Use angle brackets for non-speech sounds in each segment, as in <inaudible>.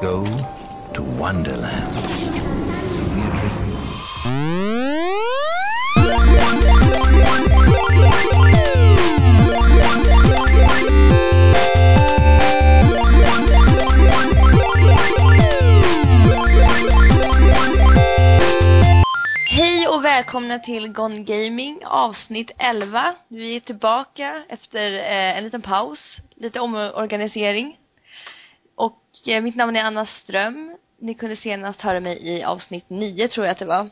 Go to Wonderland. It's only a dream. Hej och välkomna till Gone Gaming avsnitt 11. Vi är tillbaka efter eh, en liten paus, lite omorganisering. Och eh, mitt namn är Anna Ström. Ni kunde senast höra mig i avsnitt 9 tror jag att det var.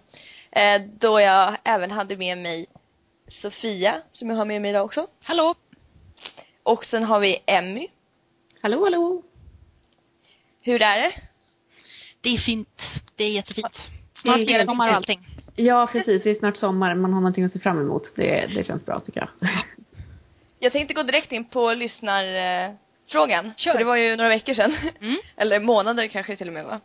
Eh, då jag även hade med mig Sofia, som jag har med mig idag också. Hallå! Och sen har vi Emmy. Hallå, hallå. Hur är det? Det är fint. Det är jättefint. Snart Det är det sommar och allting. Ja, precis. Det är snart sommar. Man har någonting att se fram emot. Det, det känns bra tycker jag. Jag tänkte gå direkt in på lyssnarfrågan. Frågan. Kör. För det var ju några veckor sedan. Mm. <laughs> Eller månader kanske till och med va?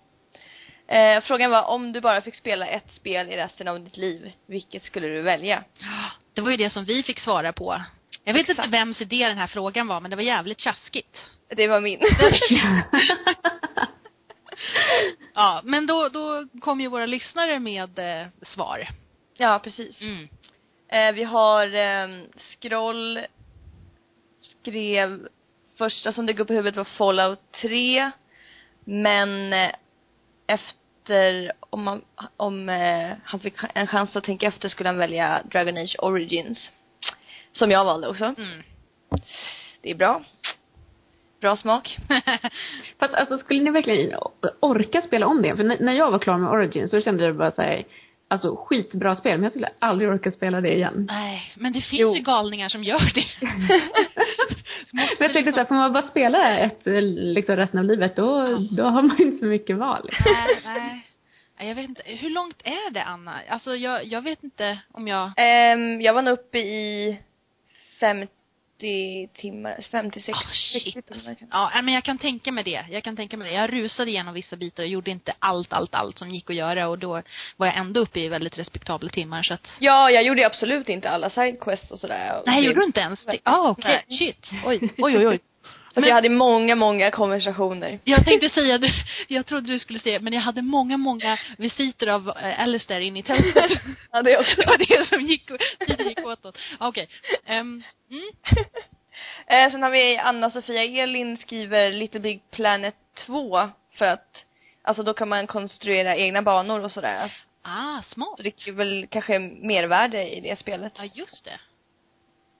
Eh, frågan var om du bara fick spela ett spel i resten av ditt liv, vilket skulle du välja? <gasps> Det var ju det som vi fick svara på. Jag vet Exakt. inte vems idé den här frågan var, men det var jävligt tjaskigt. Det var min. <laughs> <laughs> Ja, men då, då kom ju våra lyssnare med eh, svar. ja, precis. Mm. Eh, vi har eh, Scroll skrev första som dök upp i huvudet var Fallout 3. Men eh, efter, om, man, om eh, han fick en chans att tänka efter skulle han välja Dragon Age Origins. Som jag valde också. Mm. Det är bra. Bra smak. <laughs> Fast alltså skulle ni verkligen orka spela om det? För när, jag var klar med Origins så kände jag bara såhär, alltså skitbra spel, men jag skulle aldrig orka spela det igen. Nej, men det finns Jo. ju galningar som gör det. <laughs> Men jag tänkte såhär, får man bara spela ett eh, liksom resten av livet, då, då har man inte så mycket val. Nej, nej. Jag vet inte. Hur långt är det, Anna? Alltså, jag, jag vet inte om jag... Ehm, jag var nog uppe i 50 timmar, 50, 60, Oh, shit. 60 timmar. Ja, men jag kan tänka mig det. Jag kan tänka mig det. Jag rusade igenom vissa bitar och gjorde inte allt, allt, allt som gick att göra och då var jag ändå uppe i väldigt respektabla timmar så att... Ja, jag gjorde absolut inte alla sidequests och sådär. Nej, det- gjorde du inte ens? Ja, ah, okej. Nej. Shit. Oj, oj, oj, oj. Så att Men- jag hade många, många konversationer. Jag tänkte säga det, <laughs> jag trodde du skulle säga, men jag hade många, många visiter av äh, Alistair in i tältet. <laughs> Ja, det också. det var det som gick, tiden gick åt oss. Ah, Okej. Ehm, mm. <laughs> Eh, sen har vi Anna-Sofia Elin skriver Little Big Planet 2 för att Alltså då kan man konstruera egna banor och sådär. Ah, smart. Så det är väl kanske mervärde i det spelet. Ja, just det.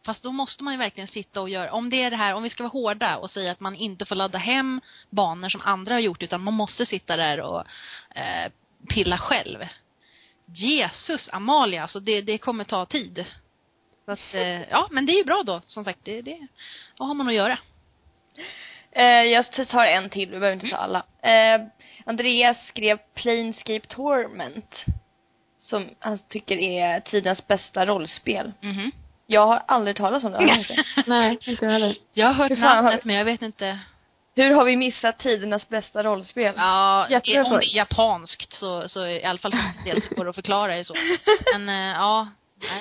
Fast då måste man ju verkligen sitta och göra, om det är det här, om vi ska vara hårda och säga att man inte får ladda hem banor som andra har gjort, utan man måste sitta där och eh, pilla själv. Jesus, Amalia, alltså det, det kommer ta tid. Så att, eh, ja, men det är ju bra då, som sagt, det, det, vad har man att göra? Eh, jag tar en till, vi behöver inte ta alla. Eh, Andreas skrev Planescape Torment. Som han tycker är tidens bästa rollspel. Mhm. Jag har aldrig talat om det. Har det? <laughs> Nej, inte jag heller. Jag har hört har namnet, vi- men jag vet inte. Hur har vi missat tidernas bästa rollspel? Ja, Jättebra om det är japanskt så, så i alla fall så går det att förklara det så. Men, eh, ja.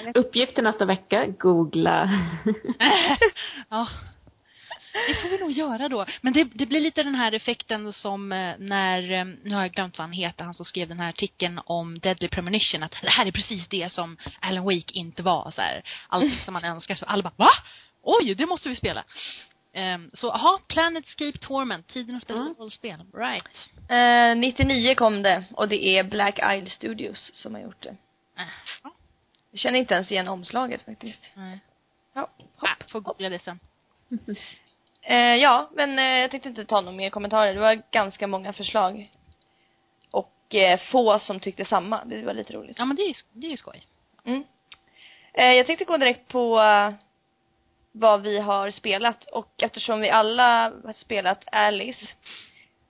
Vet Uppgifter nästa vecka, googla. <laughs> ja. Det får vi nog göra då. Men det, det blir lite den här effekten som eh, när, eh, nu har jag glömt vad han heter, han som skrev den här artikeln om Deadly Premonition, att det här är precis det som Alan Wake inte var. Så här, allting <laughs> som man önskar. Så alla bara, va? Oj, det måste vi spela. Um, så, aha, Planetscape Torment, tidernas bästa Mm. rollspel. Right. Eh, 99 kom det och det är Black Eyed Studios som har gjort det. Ja, Jag känner inte ens igen omslaget faktiskt. nej. Ja, Ah, får googla det sen. <laughs> Eh, ja, men eh, jag tänkte inte ta några mer kommentarer. Det var ganska många förslag. Och eh, få som tyckte samma. Det var lite roligt. Ja, men det är ju, det är ju skoj. Mm. Eh, jag tänkte gå direkt på eh, vad vi har spelat och eftersom vi alla har spelat Alice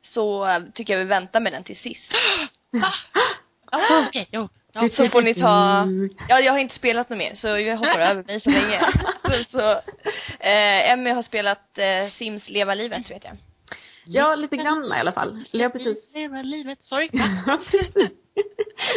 så eh, tycker jag vi väntar med den till sist. <gasps> Ah, okej, jo. Ja. Så får ni ta, ja jag har inte spelat något mer så jag hoppar över mig så länge. <laughs> Så, så eh, Emmy har spelat eh, Sims Leva livet vet jag. Ja, lite grann i alla fall. Jag precis Leva livet. Sorry. <laughs>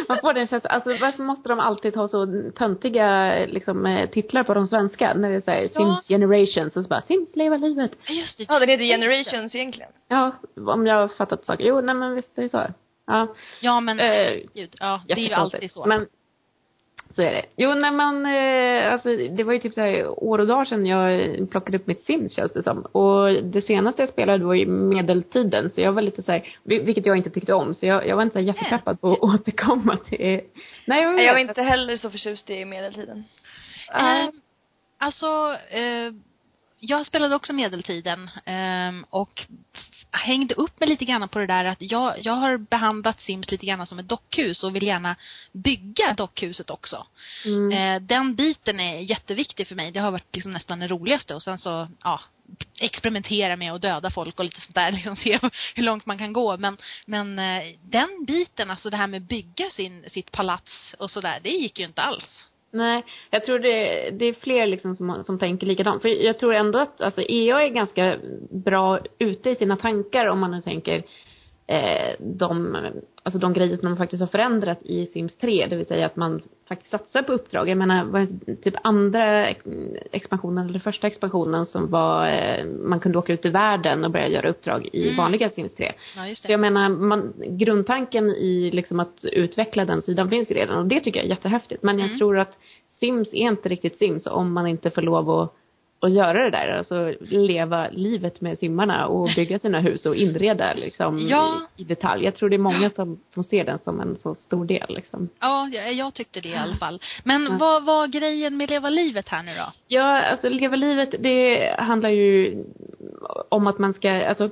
Man får den känslan, alltså varför måste de alltid ha så töntiga liksom, eh, titlar på de svenska? När det är såhär, Ja. Sims Generations och så bara, Sims leva livet. Ja, Just det. Ja, den heter Generations egentligen. Ja, om jag har fattat saker. Jo, nej men visst är det så. Ja. Ja, men Eh, gud, ja, det är ju alltid så. Men, så är det. Jo, nej men, eh, alltså det var ju typ så här år och dagar sedan jag plockade upp mitt Sims känns det som. Och det senaste jag spelade var ju medeltiden, så jag var lite så här, vil- vilket jag inte tyckte om, så jag, jag var inte så här jättepeppad på att <laughs> återkomma till, nej jag, jag var inte heller så förtjust i medeltiden. Eh, alltså, eh, jag spelade också medeltiden eh, och hängde upp mig lite grann på det där att jag, jag har behandlat Sims lite grann som ett dockhus och vill gärna bygga dockhuset också. Mm. Eh, den biten är jätteviktig för mig. Det har varit liksom nästan det roligaste och sen så, ja, experimentera med att döda folk och lite sånt där, <laughs> liksom se hur långt man kan gå. Men, men eh, den biten, alltså det här med bygga sin, sitt palats och sådär, det gick ju inte alls. Nej, jag tror det, det är fler liksom som, som tänker likadant. För jag tror ändå att alltså, EA är ganska bra ute i sina tankar om man nu tänker eh, de, alltså de grejer som de faktiskt har förändrat i Sims 3. Det vill säga att man faktiskt satsar på uppdrag. Jag menar, var det typ andra ex- expansionen eller första expansionen som var, eh, man kunde åka ut i världen och börja göra uppdrag i Mm. vanliga Sims 3. Ja, Så jag menar, man, grundtanken i liksom att utveckla den sidan finns ju redan och det tycker jag är jättehäftigt. Men jag Mm. tror att Sims är inte riktigt Sims om man inte får lov att, att göra det där. Alltså leva livet med simmarna och bygga sina hus och inreda liksom Ja. i, i detalj. Jag tror det är många som, som ser den som en så stor del liksom. Ja, jag, jag tyckte det i alla fall. Men Ja. vad var grejen med leva livet här nu då? Ja, alltså leva livet, det handlar ju om att man ska, alltså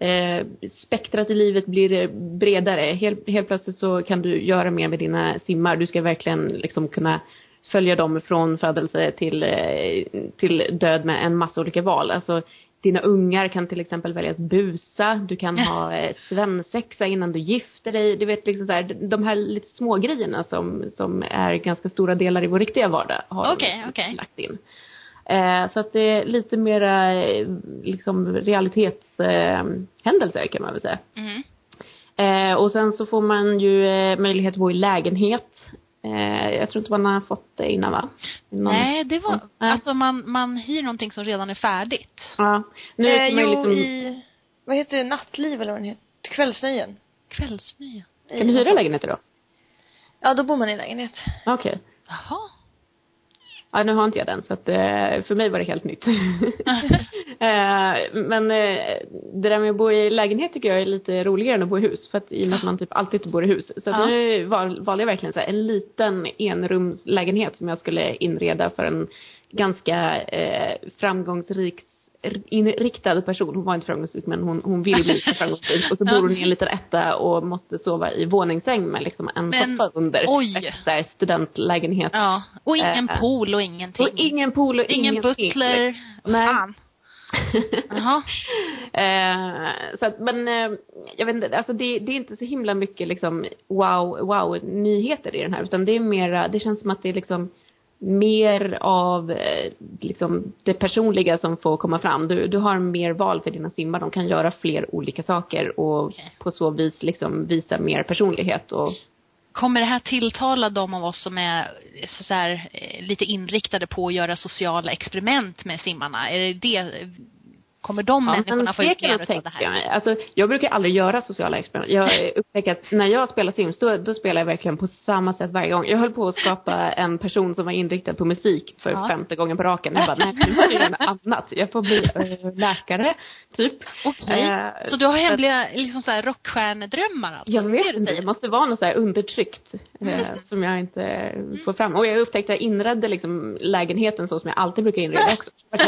eh, spektrat i livet blir bredare. Helt, helt plötsligt så kan du göra mer med dina simmar. Du ska verkligen liksom kunna följa dem från födelse till, eh, till död med en massa olika val. Alltså dina ungar kan till exempel välja att busa, du kan ha <laughs> eh, svensexa innan du gifter dig. Du vet liksom så här, de här lite små grejerna som, som är ganska stora delar i vår riktiga vardag har de Okej, okej. lagt in. Eh, så att det är lite mera eh, liksom realitetshändelser eh, kan man väl säga. Mm. Eh, och sen så får man ju möjlighet att bo i lägenhet. Eh, jag tror inte man har fått det innan va? Någon- Nej, det var, Nej. alltså man, man hyr någonting som redan är färdigt. Ja. Nu eh, får man jo, liksom, i, vad heter det, nattliv eller vad den heter? Kvällsnöjen. Kvällsnöje. kan du hyra lägenheter då? Ja, då bor man i lägenhet. Okej. Jaha. Ja, nu har inte jag den så att eh, för mig var det helt nytt. <laughs> eh, men eh, det där med att bo i lägenhet tycker jag är lite roligare än att bo i hus. För att i och med att man typ alltid bor i hus. Så Ja. nu val, valde jag verkligen så här, en liten enrumslägenhet som jag skulle inreda för en ganska eh, framgångsrik inriktad person. Hon var inte framgångsrik men hon, hon vill bli <laughs> framgångsrik. Och så bor hon i en liten etta och måste sova i våningssäng med liksom en Men, soffa under. oj. Här studentlägenhet. Ja. Och ingen Eh, pool och ingenting. Och ingen pool och ingen ingenting. butler. Nej. Fan. <laughs> Jaha. eh, så att, men eh, jag vet inte, alltså det, det är inte så himla mycket liksom wow, wow nyheter i den här utan det är mera, det känns som att det är liksom mer av eh, liksom det personliga som får komma fram. Du, du har mer val för dina simmar, de kan göra fler olika saker och Okej. på så vis liksom visa mer personlighet och Kommer det här tilltala de av oss som är så så här, eh, lite inriktade på att göra sociala experiment med simmarna? Är det det, kommer de människorna få ut mer jag av det här? mig. Alltså, jag brukar aldrig göra sociala experiment. Jag upptäcker att när jag spelar Sims, då, då spelar jag verkligen på samma sätt varje gång. Jag höll på att skapa en person som var inriktad på musik för Ja. femte gången på raken. Jag bara, nej, nu får jag göra något annat. Jag får bli äh, läkare, typ. Okej. Eh, så du har hemliga, liksom så här rockstjärnedrömmar alltså? Jag vet inte, det måste vara något så här undertryckt eh, som jag inte får fram. Och jag upptäckte att jag inredde liksom lägenheten så som jag alltid brukar inreda också. <laughs>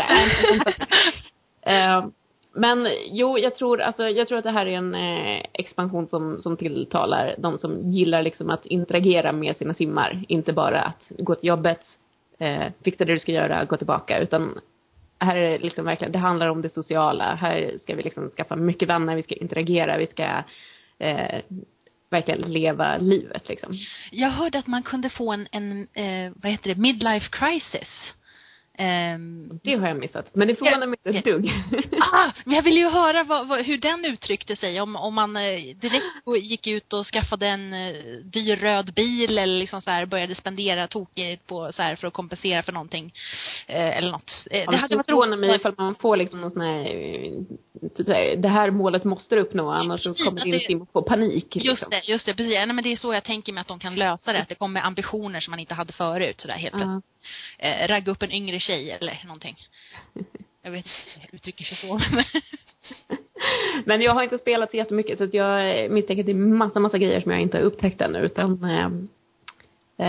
Eh, men jo, jag tror, alltså, jag tror att det här är en eh, expansion som, som tilltalar de som gillar liksom att interagera med sina simmar. Inte bara att gå till jobbet, eh, fixa det du ska göra, gå tillbaka. Utan här är det liksom verkligen, det handlar om det sociala. Här ska vi liksom skaffa mycket vänner, vi ska interagera, vi ska eh, verkligen leva livet liksom. Jag hörde att man kunde få en, en eh, vad heter det, midlife crisis. Ehm, Det har jag missat. Men det förvånar mig inte ett dugg. <laughs> Ah, men jag vill ju höra vad, vad, hur den uttryckte sig. Om, om man eh, direkt gick ut och skaffade en eh, dyr röd bil eller liksom så här började spendera tokigt på så här för att kompensera för någonting. Eh, eller något. Eh, Ja, det hade varit roligt. mig ifall man får liksom någon sån här, eh, typ så här, det här målet måste du uppnå annars så Precis, kommer att din det- sim att få panik. Just liksom. det, just det, precis. Ja, Nej, men det är så jag tänker mig att de kan lösa det. Att det kommer ambitioner som man inte hade förut sådär helt plötsligt. Ja. Eh, ragga upp en yngre tjej eller någonting. <laughs> Jag vet inte uttrycker sig så. <laughs> men- jag har inte spelat så jättemycket så att jag misstänker att det är massa, massa grejer som jag inte har upptäckt ännu utan eh,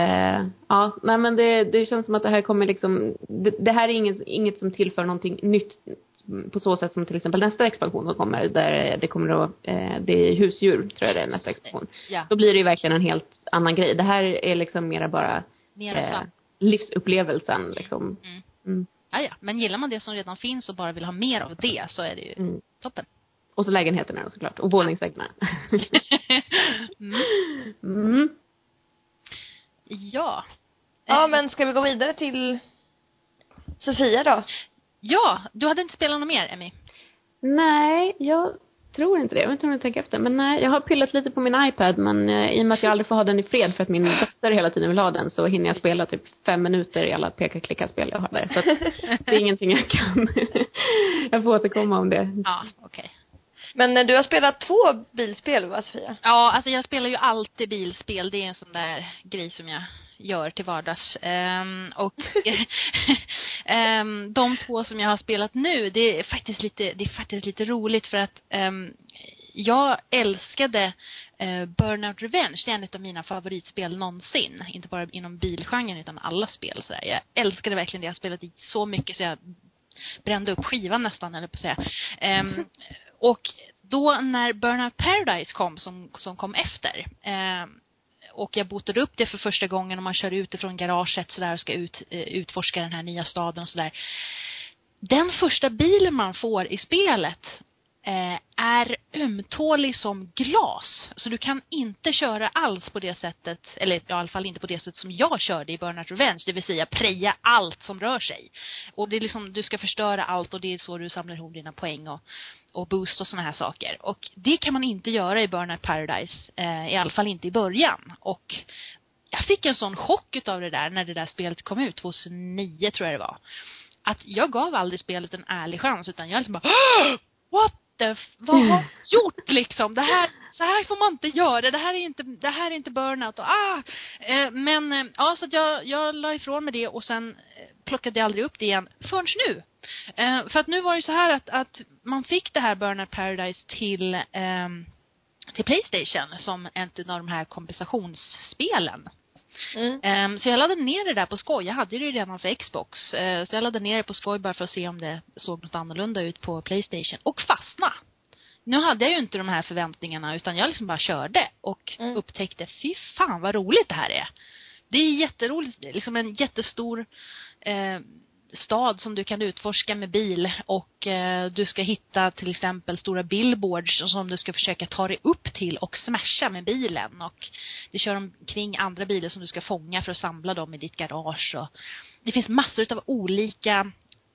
eh, ja, nej men det, det känns som att det här kommer liksom, det, det här är inget, inget som tillför någonting nytt på så sätt som till exempel nästa expansion som kommer där det kommer att, eh, det är husdjur tror jag det är nästa expansion. ja, Då blir det ju verkligen en helt annan grej. Det här är liksom mera bara mer och eh. Livsupplevelsen liksom. Mm. Mm. Ja, ja. Men gillar man det som redan finns och bara vill ha mer av det så är det ju Mm. toppen. Och så lägenheterna då, såklart. Och våningssängorna. <laughs> mm. mm. Ja, Ja. Eh, men ska vi gå vidare till Sofia då? Ja, du hade inte spelat något mer, Emmy? Nej, jag tror inte det. Jag vet inte om jag tänker efter. Men nej, jag har pillat lite på min iPad men eh, i och med att jag aldrig får ha den i fred för att min dotter hela tiden vill ha den så hinner jag spela typ fem minuter i alla peka-klicka-spel jag har där. Så att det är ingenting jag kan. <laughs> jag får återkomma om det. Ja, okej. Men eh, du har spelat två bilspel va Sofia? Ja, alltså jag spelar ju alltid bilspel. Det är en sån där grej som jag gör till vardags. Ehm, och <laughs> ehm, de två som jag har spelat nu, det är faktiskt lite, det är faktiskt lite roligt för att ehm, jag älskade eh, Burnout Revenge. Det är en av mina favoritspel någonsin. Inte bara inom bilgenren utan alla spel sådär. Jag älskade verkligen det. Jag har spelat i så mycket så jag brände upp skivan nästan, eller på att säga. Ehm, <laughs> och då när Burnout Paradise kom, som, som kom efter, ehm, och jag botade upp det för första gången och man kör ut ifrån garaget sådär och ska ut, eh, utforska den här nya staden och sådär. Den första bilen man får i spelet Eh, är ömtålig som glas. Så du kan inte köra alls på det sättet, eller i alla fall inte på det sättet som jag körde i Burnout Revenge, det vill säga preja allt som rör sig. Och det är liksom, du ska förstöra allt och det är så du samlar ihop dina poäng och, och boost och sådana här saker. Och det kan man inte göra i Burnout Paradise, eh, i alla fall inte i början. Och jag fick en sån chock utav det där när det där spelet kom ut, 2009 tror jag det var. Att jag gav aldrig spelet en ärlig chans utan jag liksom bara <gasps> What f- vad har <laughs> gjort liksom? Det här, så här får man inte göra. Det här är inte, det här är inte burnout och ah! Eh, men, eh, ja så att jag, jag la ifrån mig det och sen eh, plockade jag aldrig upp det igen förrän nu. Eh, för att nu var det så här att, att man fick det här Burnout Paradise till, ehm, till Playstation som ett av de här kompensationsspelen. Mm. Ehm, så jag laddade ner det där på skoj. Jag hade det ju redan för Xbox. Eh, så jag laddade ner det på skoj bara för att se om det såg något annorlunda ut på Playstation. Och fastna. Nu hade jag ju inte de här förväntningarna utan jag liksom bara körde och Mm. upptäckte, fy fan vad roligt det här är. Det är jätteroligt, liksom en jättestor eh, stad som du kan utforska med bil och eh, du ska hitta till exempel stora billboards som du ska försöka ta dig upp till och smasha med bilen och det kör omkring andra bilar som du ska fånga för att samla dem i ditt garage och det finns massor av olika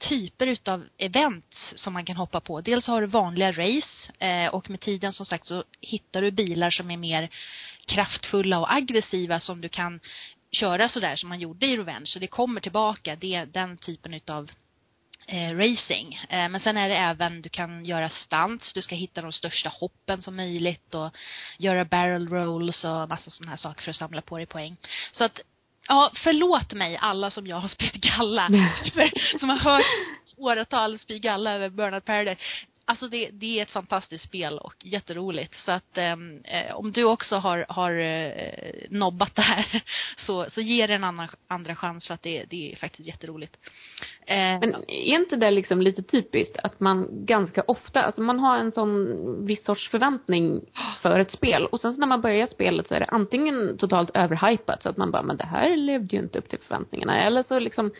typer utav event som man kan hoppa på. Dels har du vanliga race eh, och med tiden som sagt så hittar du bilar som är mer kraftfulla och aggressiva som du kan köra sådär som man gjorde i Revenge. Så det kommer tillbaka, det, den typen utav eh, racing. Eh, men sen är det även, du kan göra stunts, du ska hitta de största hoppen som möjligt och göra barrel rolls och massa sådana här saker för att samla på dig poäng. Så att, ja, förlåt mig alla som jag har spytt galla, <laughs> för, som har hört åratal spy galla över Burnout Paradise. Alltså det, det är ett fantastiskt spel och jätteroligt. Så att ehm, eh, om du också har, har eh, nobbat det här <laughs> så, så ge det en annan, andra chans för att det, det är faktiskt jätteroligt. Eh, Men är inte det liksom lite typiskt att man ganska ofta, alltså man har en sån viss sorts förväntning <gasps> för ett spel och sen så när man börjar spelet så är det antingen totalt överhypat så att man bara, men det här levde ju inte upp till förväntningarna eller så liksom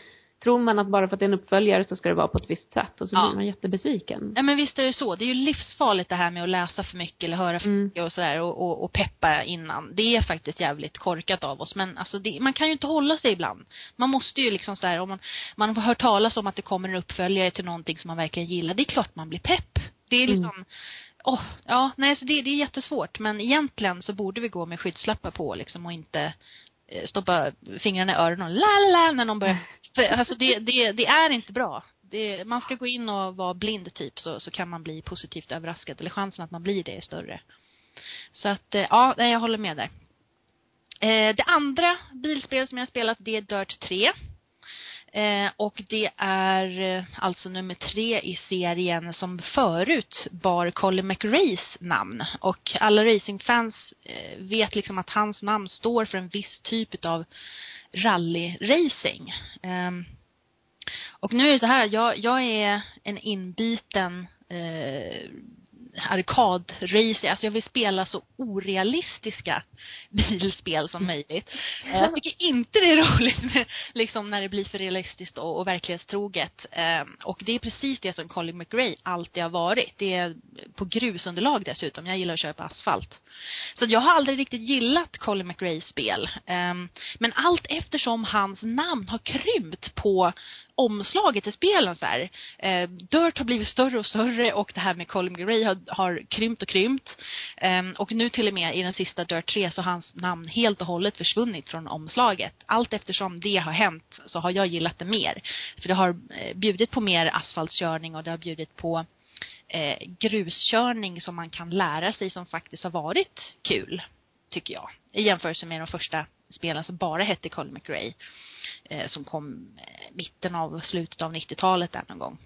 tror man att bara för att det är en uppföljare så ska det vara på ett visst sätt och så Ja. blir man jättebesviken. Ja men visst är det så. Det är ju livsfarligt det här med att läsa för mycket eller höra för Mm. mycket och sådär och, och, och peppa innan. Det är faktiskt jävligt korkat av oss men alltså det, man kan ju inte hålla sig ibland. Man måste ju liksom sådär om man, man har hört talas om att det kommer en uppföljare till någonting som man verkligen gillar. Det är klart man blir pepp. Det är Mm. liksom Åh, ja, nej så det, det är jättesvårt men egentligen så borde vi gå med skyddslappar på liksom och inte stoppa fingrarna i öronen och la la när någon börjar, <laughs> för alltså det, det, det är inte bra. Det, man ska gå in och vara blind typ så, så kan man bli positivt överraskad eller chansen att man blir det är större. Så att, eh, ja, jag håller med där. Eh, det andra bilspel som jag har spelat det är Dirt 3. Eh, och det är eh, alltså nummer tre i serien som förut bar Colin McRaes namn. Och alla racingfans eh, vet liksom att hans namn står för en viss typ av rallyracing. Ehm, och nu är det så här, jag, jag är en inbiten eh, arkadracer, alltså jag vill spela så orealistiska <laughs> bilspel som möjligt. Eh, jag tycker inte det är <laughs> roligt med, liksom när det blir för realistiskt och, och verklighetstroget. Ehm, och det är precis det som Colin McRae alltid har varit. Det är på grusunderlag dessutom. Jag gillar att köra på asfalt. Så jag har aldrig riktigt gillat Colin McRaes spel. Ehm, men allt eftersom hans namn har krympt på omslaget i spelen så här. Eh, Dirt har blivit större och större och det här med Colin Gray har, har krympt och krympt. Eh, och nu till och med i den sista Dirt 3 så har hans namn helt och hållet försvunnit från omslaget. Allt eftersom det har hänt så har jag gillat det mer. För det har eh, bjudit på mer asfaltskörning och det har bjudit på eh, gruskörning som man kan lära sig som faktiskt har varit kul, tycker jag. I jämförelse med de första spelen som bara hette Colin McRae. Eh, som kom eh, mitten av, slutet av 90-talet där någon gång.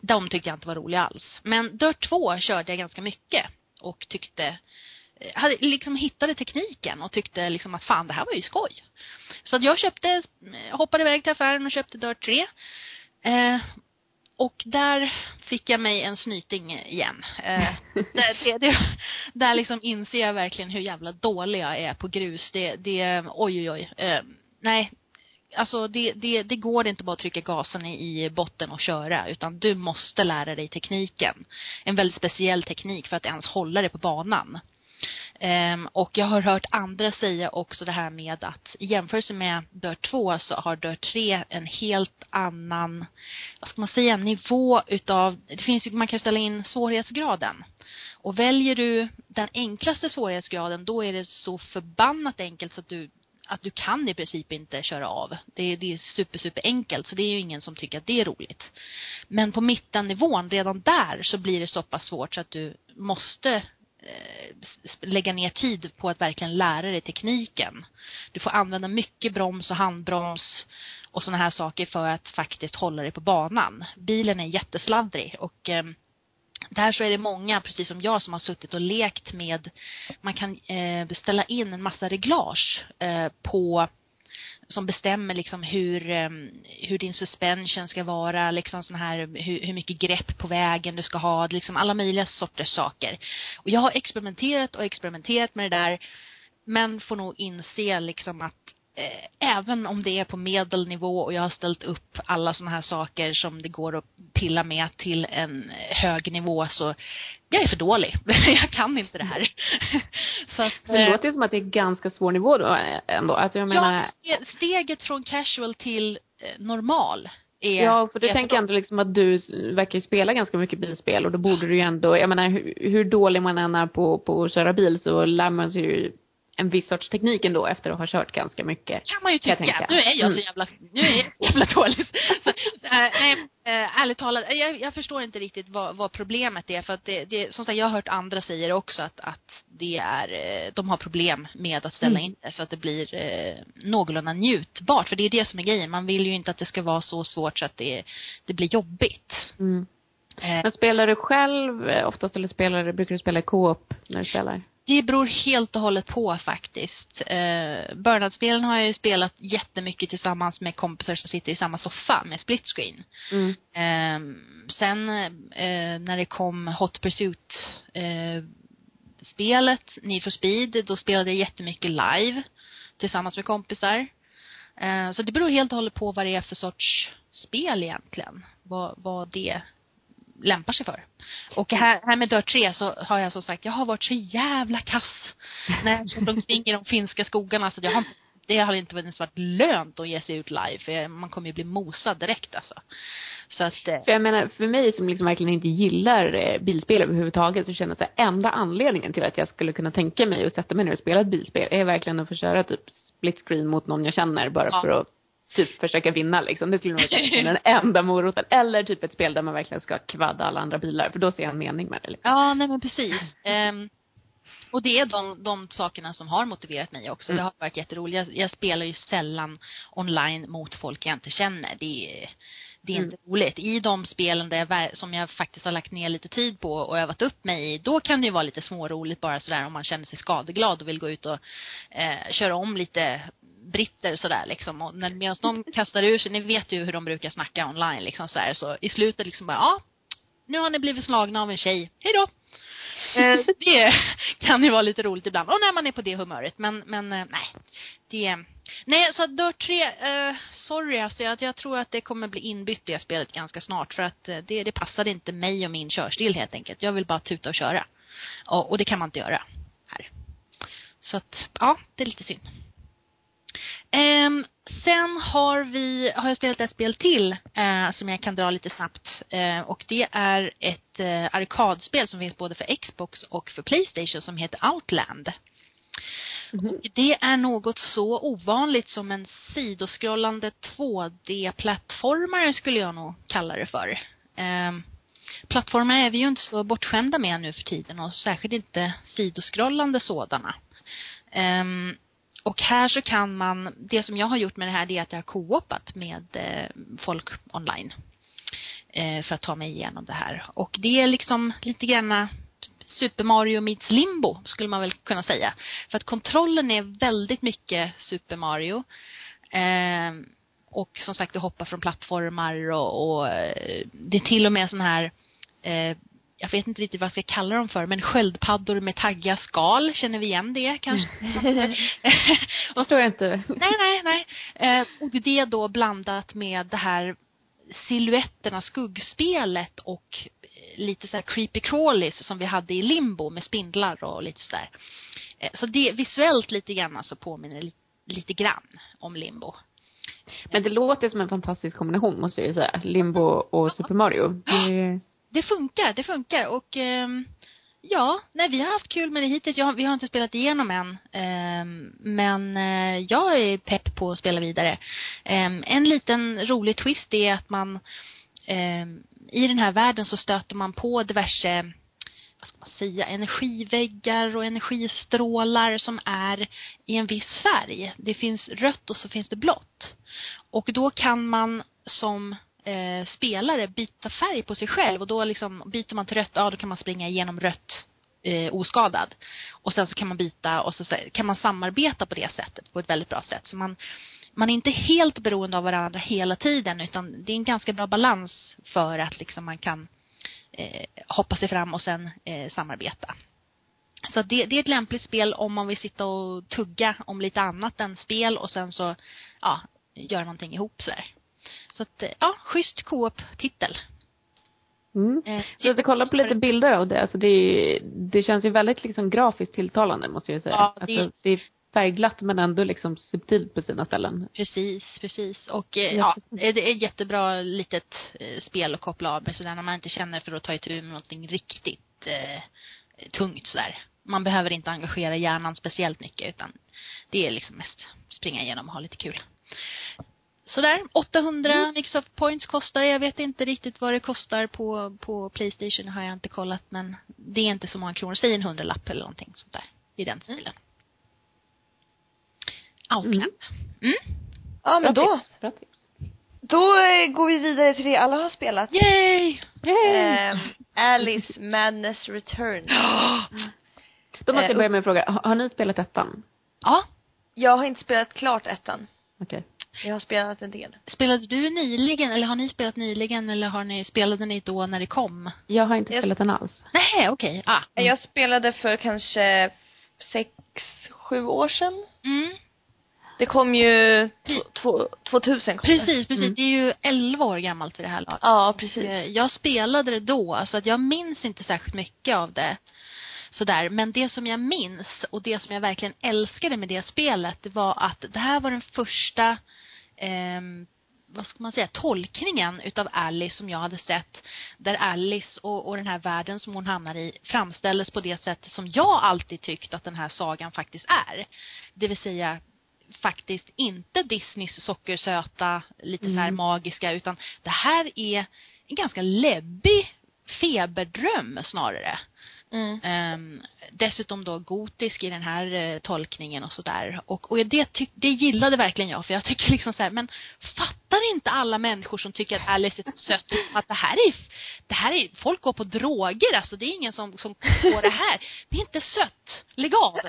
De tyckte jag inte var roliga alls. Men Dirt 2 körde jag ganska mycket och tyckte eh, hade liksom hittade tekniken och tyckte liksom att fan det här var ju skoj. Så att jag köpte, hoppade iväg till affären och köpte Dirt 3. Eh, och där fick jag mig en snyting igen. Eh, <laughs> där, det, det, där liksom inser jag verkligen hur jävla dålig jag är på grus. Det, det oj oj oj. Eh, nej, alltså det, det, det går inte bara att trycka gasen i, i botten och köra utan du måste lära dig tekniken. En väldigt speciell teknik för att ens hålla dig på banan. Um, och jag har hört andra säga också det här med att i jämförelse med Dirt 2 så har Dirt 3 en helt annan, vad ska man säga, nivå utav, det finns ju, man kan ställa in svårighetsgraden. Och väljer du den enklaste svårighetsgraden då är det så förbannat enkelt så att du att du kan i princip inte köra av. Det är, det är super, super enkelt så det är ju ingen som tycker att det är roligt. Men på mittennivån, redan där så blir det så pass svårt så att du måste eh, lägga ner tid på att verkligen lära dig tekniken. Du får använda mycket broms och handbroms och sådana här saker för att faktiskt hålla dig på banan. Bilen är jättesladdrig och ehm, där så är det många, precis som jag, som har suttit och lekt med, man kan eh, beställa in en massa reglage eh, på som bestämmer liksom hur, eh, hur din suspension ska vara, liksom sån här, hur, hur mycket grepp på vägen du ska ha, liksom alla möjliga sorters saker. Och jag har experimenterat och experimenterat med det där, men får nog inse liksom att även om det är på medelnivå och jag har ställt upp alla sådana här saker som det går att pilla med till en hög nivå så jag är för dålig. <laughs> jag kan inte det här. <laughs> så att, Det eh, låter ju som att det är ganska svår nivå då eh, ändå. Alltså jag menar, Ja, ste- steget från casual till eh, normal är Ja, för det tänker jag ändå liksom att du verkar ju spela ganska mycket bilspel och då borde du ju ändå, jag menar hur, hur dålig man än är på, på att köra bil så lär man sig ju en viss sorts teknik ändå efter att ha kört ganska mycket. kan man ju jag tycka. tänka. Nu är jag så Mm. jävla, nu är jag så jävla <laughs> dålig. Så, äh, nej, äh, ärligt talat, jag, jag förstår inte riktigt vad, vad problemet är för att det, det, som sagt jag har hört andra säga också att, att det är, eh, de har problem med att ställa Mm. in det så att det blir eh, någorlunda njutbart. För det är det som är grejen. Man vill ju inte att det ska vara så svårt så att det, det blir jobbigt. Mm. Eh, Men spelar du själv eh, oftast eller spelar, du- brukar du spela i co-op när du spelar? Det beror helt och hållet på faktiskt. Eh, Burnout-spelen har jag ju spelat jättemycket tillsammans med kompisar som sitter i samma soffa med split screen. Mm. Eh, sen eh, när det kom Hot Pursuit eh, spelet, Need for Speed, då spelade jag jättemycket live tillsammans med kompisar. Eh, så det beror helt och hållet på vad det är för sorts spel egentligen. Vad, vad det lämpar sig för. Och här, här med Dirt 3 så har jag som sagt, jag har varit så jävla kass <laughs> när jag kört omkring i de finska skogarna så jag har det har inte ens varit lönt att ge sig ut live för man kommer ju bli mosad direkt alltså. Så att eh, För jag menar, för mig som liksom verkligen inte gillar eh, bilspel överhuvudtaget så känner jag att enda anledningen till att jag skulle kunna tänka mig att sätta mig ner och spela ett bilspel är verkligen att få köra typ split screen mot någon jag känner bara Ja. för att typ försöka vinna liksom. Det skulle nog vara den enda moroten. Eller typ ett spel där man verkligen ska kvadda alla andra bilar för då ser jag en mening med det. Liksom. Ja, nej men precis. Ehm, och det är de, de sakerna som har motiverat mig också. Det Mm. har varit jätteroligt. Jag, jag spelar ju sällan online mot folk jag inte känner. Det är, det är Mm. inte roligt. I de spelen där jag, som jag faktiskt har lagt ner lite tid på och övat upp mig i, då kan det ju vara lite småroligt bara sådär om man känner sig skadeglad och vill gå ut och eh, köra om lite britter sådär liksom. Och när, medan de kastar ur sig, ni vet ju hur de brukar snacka online liksom så här, så i slutet liksom bara, ja, nu har ni blivit slagna av en tjej, hej då! Eh, det kan ju vara lite roligt ibland. Och när man är på det humöret. Men, men eh, nej. Det, nej, så att Dirt 3, eh, sorry alltså. Jag, jag tror att det kommer bli inbytt det spelet ganska snart. För att eh, det, det passade inte mig och min körstil helt enkelt. Jag vill bara tuta och köra. Och, och det kan man inte göra här. Så att, ja, det är lite synd. Ehm, sen har vi, har jag spelat ett spel till eh, som jag kan dra lite snabbt. Eh, och det är ett eh, arkadspel som finns både för Xbox och för Playstation som heter Outland. Mhm. Och det är något så ovanligt som en sidoskrollande 2D-plattformare skulle jag nog kalla det för. Ehm, plattformar är vi ju inte så bortskämda med nu för tiden och särskilt inte sidoskrollande sådana. Ehm, och här så kan man, det som jag har gjort med det här det är att jag har co-opat med eh, folk online. Eh, för att ta mig igenom det här. Och det är liksom lite granna Super Mario meets Limbo skulle man väl kunna säga. För att kontrollen är väldigt mycket Super Mario. Ehm, och som sagt du hoppar från plattformar och, och eh, det är till och med sån här eh, jag vet inte riktigt vad jag ska kalla dem för, men sköldpaddor med taggiga skal, känner vi igen det kanske? <laughs> och Förstår jag inte. Nej, nej, nej. Eh, och det då blandat med det här siluetterna, skuggspelet och eh, lite så här creepy crawlies som vi hade i Limbo med spindlar och lite sådär. Eh, så det visuellt lite grann alltså påminner li, lite grann om Limbo. Men det låter som en fantastisk kombination måste jag ju säga. Limbo och Super Mario. Det, det funkar, det funkar och ehm, ja, nej vi har haft kul med det hittills. Jag, vi har inte spelat igenom än. Ehm, men eh, jag är pepp på att spela vidare. Ehm, en liten rolig twist är att man i den här världen så stöter man på diverse vad ska man säga, energiväggar och energistrålar som är i en viss färg. Det finns rött och så finns det blått. Och då kan man som eh, spelare byta färg på sig själv och då liksom byter man till rött, ja då kan man springa igenom rött eh, oskadad. Och sen så kan man byta och så så kan man samarbeta på det sättet, på ett väldigt bra sätt. Så man, man är inte helt beroende av varandra hela tiden utan det är en ganska bra balans för att liksom man kan eh, hoppa sig fram och sen eh, samarbeta. Så det, det är ett lämpligt spel om man vill sitta och tugga om lite annat än spel och sen så, ja, göra någonting ihop sådär. Så att, eh, ja, schysst co-op-titel. mm. Eh, Så jag kollar på lite bilder av det, alltså det, det känns ju väldigt liksom grafiskt tilltalande måste jag säga. Ja, det- Alltså, det är färgglatt men ändå liksom subtilt på sina ställen. Precis, precis. Och eh, ja, det är ett jättebra litet eh, spel att koppla av med sådär när man inte känner för att ta itu med någonting riktigt eh, tungt sådär. Man behöver inte engagera hjärnan speciellt mycket utan det är liksom mest springa igenom och ha lite kul. Sådär, 800 Mm. Microsoft points kostar. Jag vet inte riktigt vad det kostar på, på Playstation har jag inte kollat men det är inte så många kronor. Säg en hundralapp eller någonting sånt där. I den stilen. Outland. Mm. Ja, men då, bra tips. då eh, går vi vidare till det alla har spelat. Yay! Ehm, Alice <laughs> Madness Return. Då måste Eh, jag börja med en fråga. Har, har ni spelat ettan? Ja. Jag har inte spelat klart ettan. Okej. Jag har spelat en del. Spelade du nyligen, eller har ni spelat nyligen, eller har ni, spelade ni då när det kom? Jag har inte Jag- spelat den alls. Nej, okej. Ah. Jag spelade för kanske sex, sju år sedan. Mm. Det kom ju två, två, 2000 kom. Precis, precis. Mm. Det är ju 11 år gammalt i det här laget. Ja, precis. Eh, Jag spelade det då, så att jag minns inte särskilt mycket av det. Sådär. Men det som jag minns och det som jag verkligen älskade med det spelet, det var att det här var den första, ehm, vad ska man säga, tolkningen utav Alice som jag hade sett. Där Alice och, och den här världen som hon hamnar i framställdes på det sätt som jag alltid tyckt att den här sagan faktiskt är. Det vill säga faktiskt inte Disneys sockersöta, lite så här Mm. magiska, utan det här är en ganska läbbig feberdröm snarare. Mm. Ehm, dessutom då gotisk i den här eh, tolkningen och sådär. Och, och det, tyck, det gillade verkligen jag för jag tycker liksom så här, men fattar inte alla människor som tycker att Alice är så söt att det här är, det här är, folk går på droger alltså, det är ingen som, som får det här. Det är inte sött, lägg av.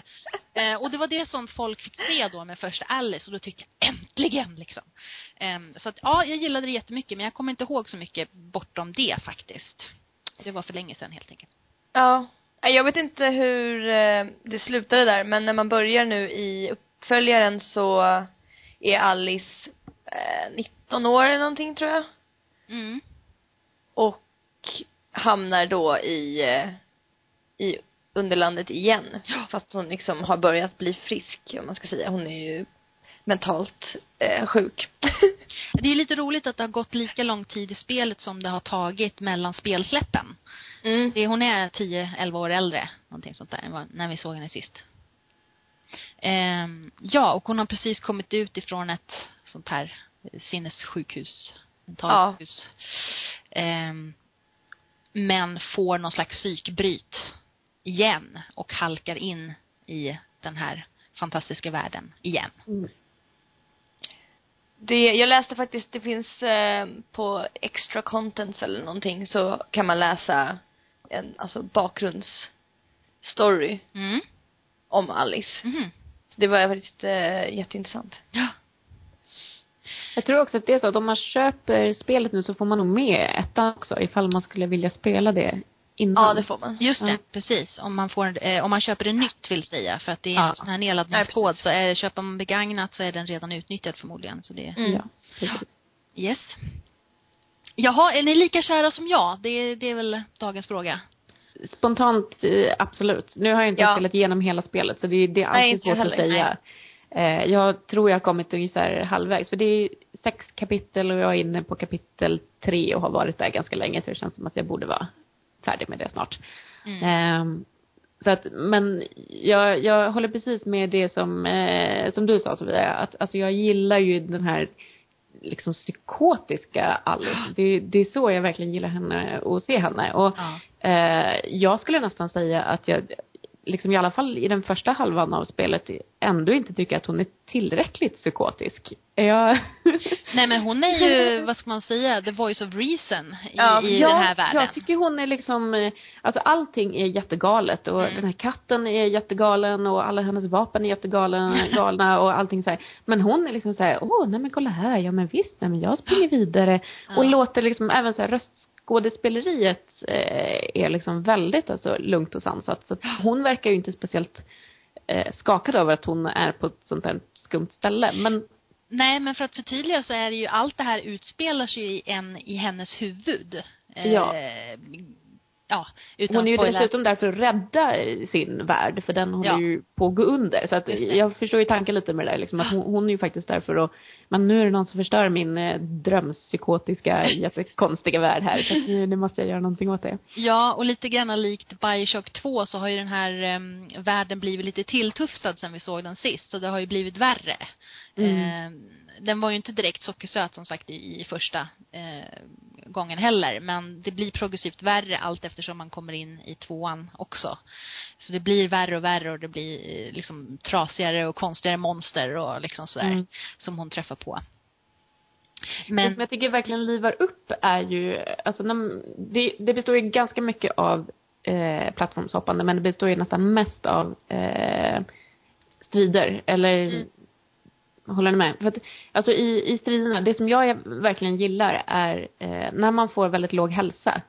Ehm, och det var det som folk fick se då med första Alice och då tyckte jag äntligen liksom. Ehm, så att ja, jag gillade det jättemycket men jag kommer inte ihåg så mycket bortom det faktiskt. Det var för länge sedan helt enkelt. Ja. Jag vet inte hur eh, det slutade där, men när man börjar nu i uppföljaren så är Alice eh, 19 år eller någonting tror jag. Mm. Och hamnar då i, eh, i underlandet igen. Fast hon liksom har börjat bli frisk, om man ska säga. Hon är ju mentalt eh, sjuk. <laughs> Det är lite roligt att det har gått lika lång tid i spelet som det har tagit mellan spelsläppen. mm. Det, hon är 10-11 år äldre, någonting sånt där, när vi såg henne sist. Ehm, ja, och hon har precis kommit ut ifrån ett sånt här sinnessjukhus, mentalsjukhus. Ehm, men får någon slags psykbryt igen och halkar in i den här fantastiska världen igen. Mm. Det, jag läste faktiskt, det finns eh, på extra contents eller någonting så kan man läsa en, alltså bakgrundsstory Mm. om Alice. Mhm. Så det var faktiskt eh, jätteintressant. Ja. Jag tror också att det är så att om man köper spelet nu så får man nog med ettan också ifall man skulle vilja spela det innan. Ja, det får man. Just det, Ja. precis. Om man får, eh, om man köper det nytt vill säga, för att det är Ja. en sån här Nej, nedladdningskod, så är, köper man begagnat så är den redan utnyttjad förmodligen, så det, Mm. Ja, precis. yes. Jaha, är ni lika kära som jag? Det, det är väl dagens fråga. Spontant, eh, absolut. Nu har jag inte Ja. spelat igenom hela spelet så det, det är alltid Nej, svårt att heller. säga. Eh, Jag tror jag har kommit ungefär halvvägs för det är sex kapitel och jag är inne på kapitel tre och har varit där ganska länge så det känns som att jag borde vara färdig med det snart. Mm. Ehm, så att, men jag, jag håller precis med det som, eh, som du sa Sofia, att alltså jag gillar ju den här liksom psykotiska Alice. <gasps> Det, det är så jag verkligen gillar henne och se henne. Och Ja. eh, jag skulle nästan säga att jag, liksom i alla fall i den första halvan av spelet, ändå inte tycker att hon är tillräckligt psykotisk. Jag... <laughs> Nej men hon är ju, vad ska man säga, the voice of reason i, Ja, i ja, den här världen. Jag tycker hon är liksom, alltså allting är jättegalet och Mm. den här katten är jättegalen och alla hennes vapen är jättegalen, <laughs> galna och allting så här. Men hon är liksom så här, åh nej men kolla här, ja men visst, nej men jag springer vidare. Och Ja. låter liksom även så här röstskådespeleriet eh, är liksom väldigt alltså lugnt och sansat. Så hon verkar ju inte speciellt eh, skakad över att hon är på ett sånt här skumt ställe. Men Nej, men för att förtydliga så är det ju, allt det här utspelar sig i en, i hennes huvud. Ja. Eh, ja, utan hon är ju spoila. dessutom där för att rädda eh, sin värld, för den håller Ja. ju på att gå under. Så att jag förstår ju tanken lite med det där, liksom, att hon, hon är ju faktiskt där för att, men nu är det någon som förstör min eh, drömpsykotiska, <laughs> jättekonstiga värld här, så att nu, nu måste jag göra någonting åt det. Ja, och lite grann likt Bioshock 2 så har ju den här em, världen blivit lite tilltufsad sen vi såg den sist, så det har ju blivit värre. Mm. Em, den var ju inte direkt sockersöt som sagt i, i första eh, gången heller, men det blir progressivt värre allt eftersom man kommer in i tvåan också. Så det blir värre och värre och det blir eh, liksom trasigare och konstigare monster och liksom sådär Mm. som hon träffar på. Det Men, som jag tycker verkligen livar upp är ju, alltså när, det, det består ju ganska mycket av eh, plattformshoppande, men det består ju nästan mest av eh, strider, eller Mm. Håller ni med? För att, alltså i, i striderna, det som jag verkligen gillar är eh, när man får väldigt låg hälsa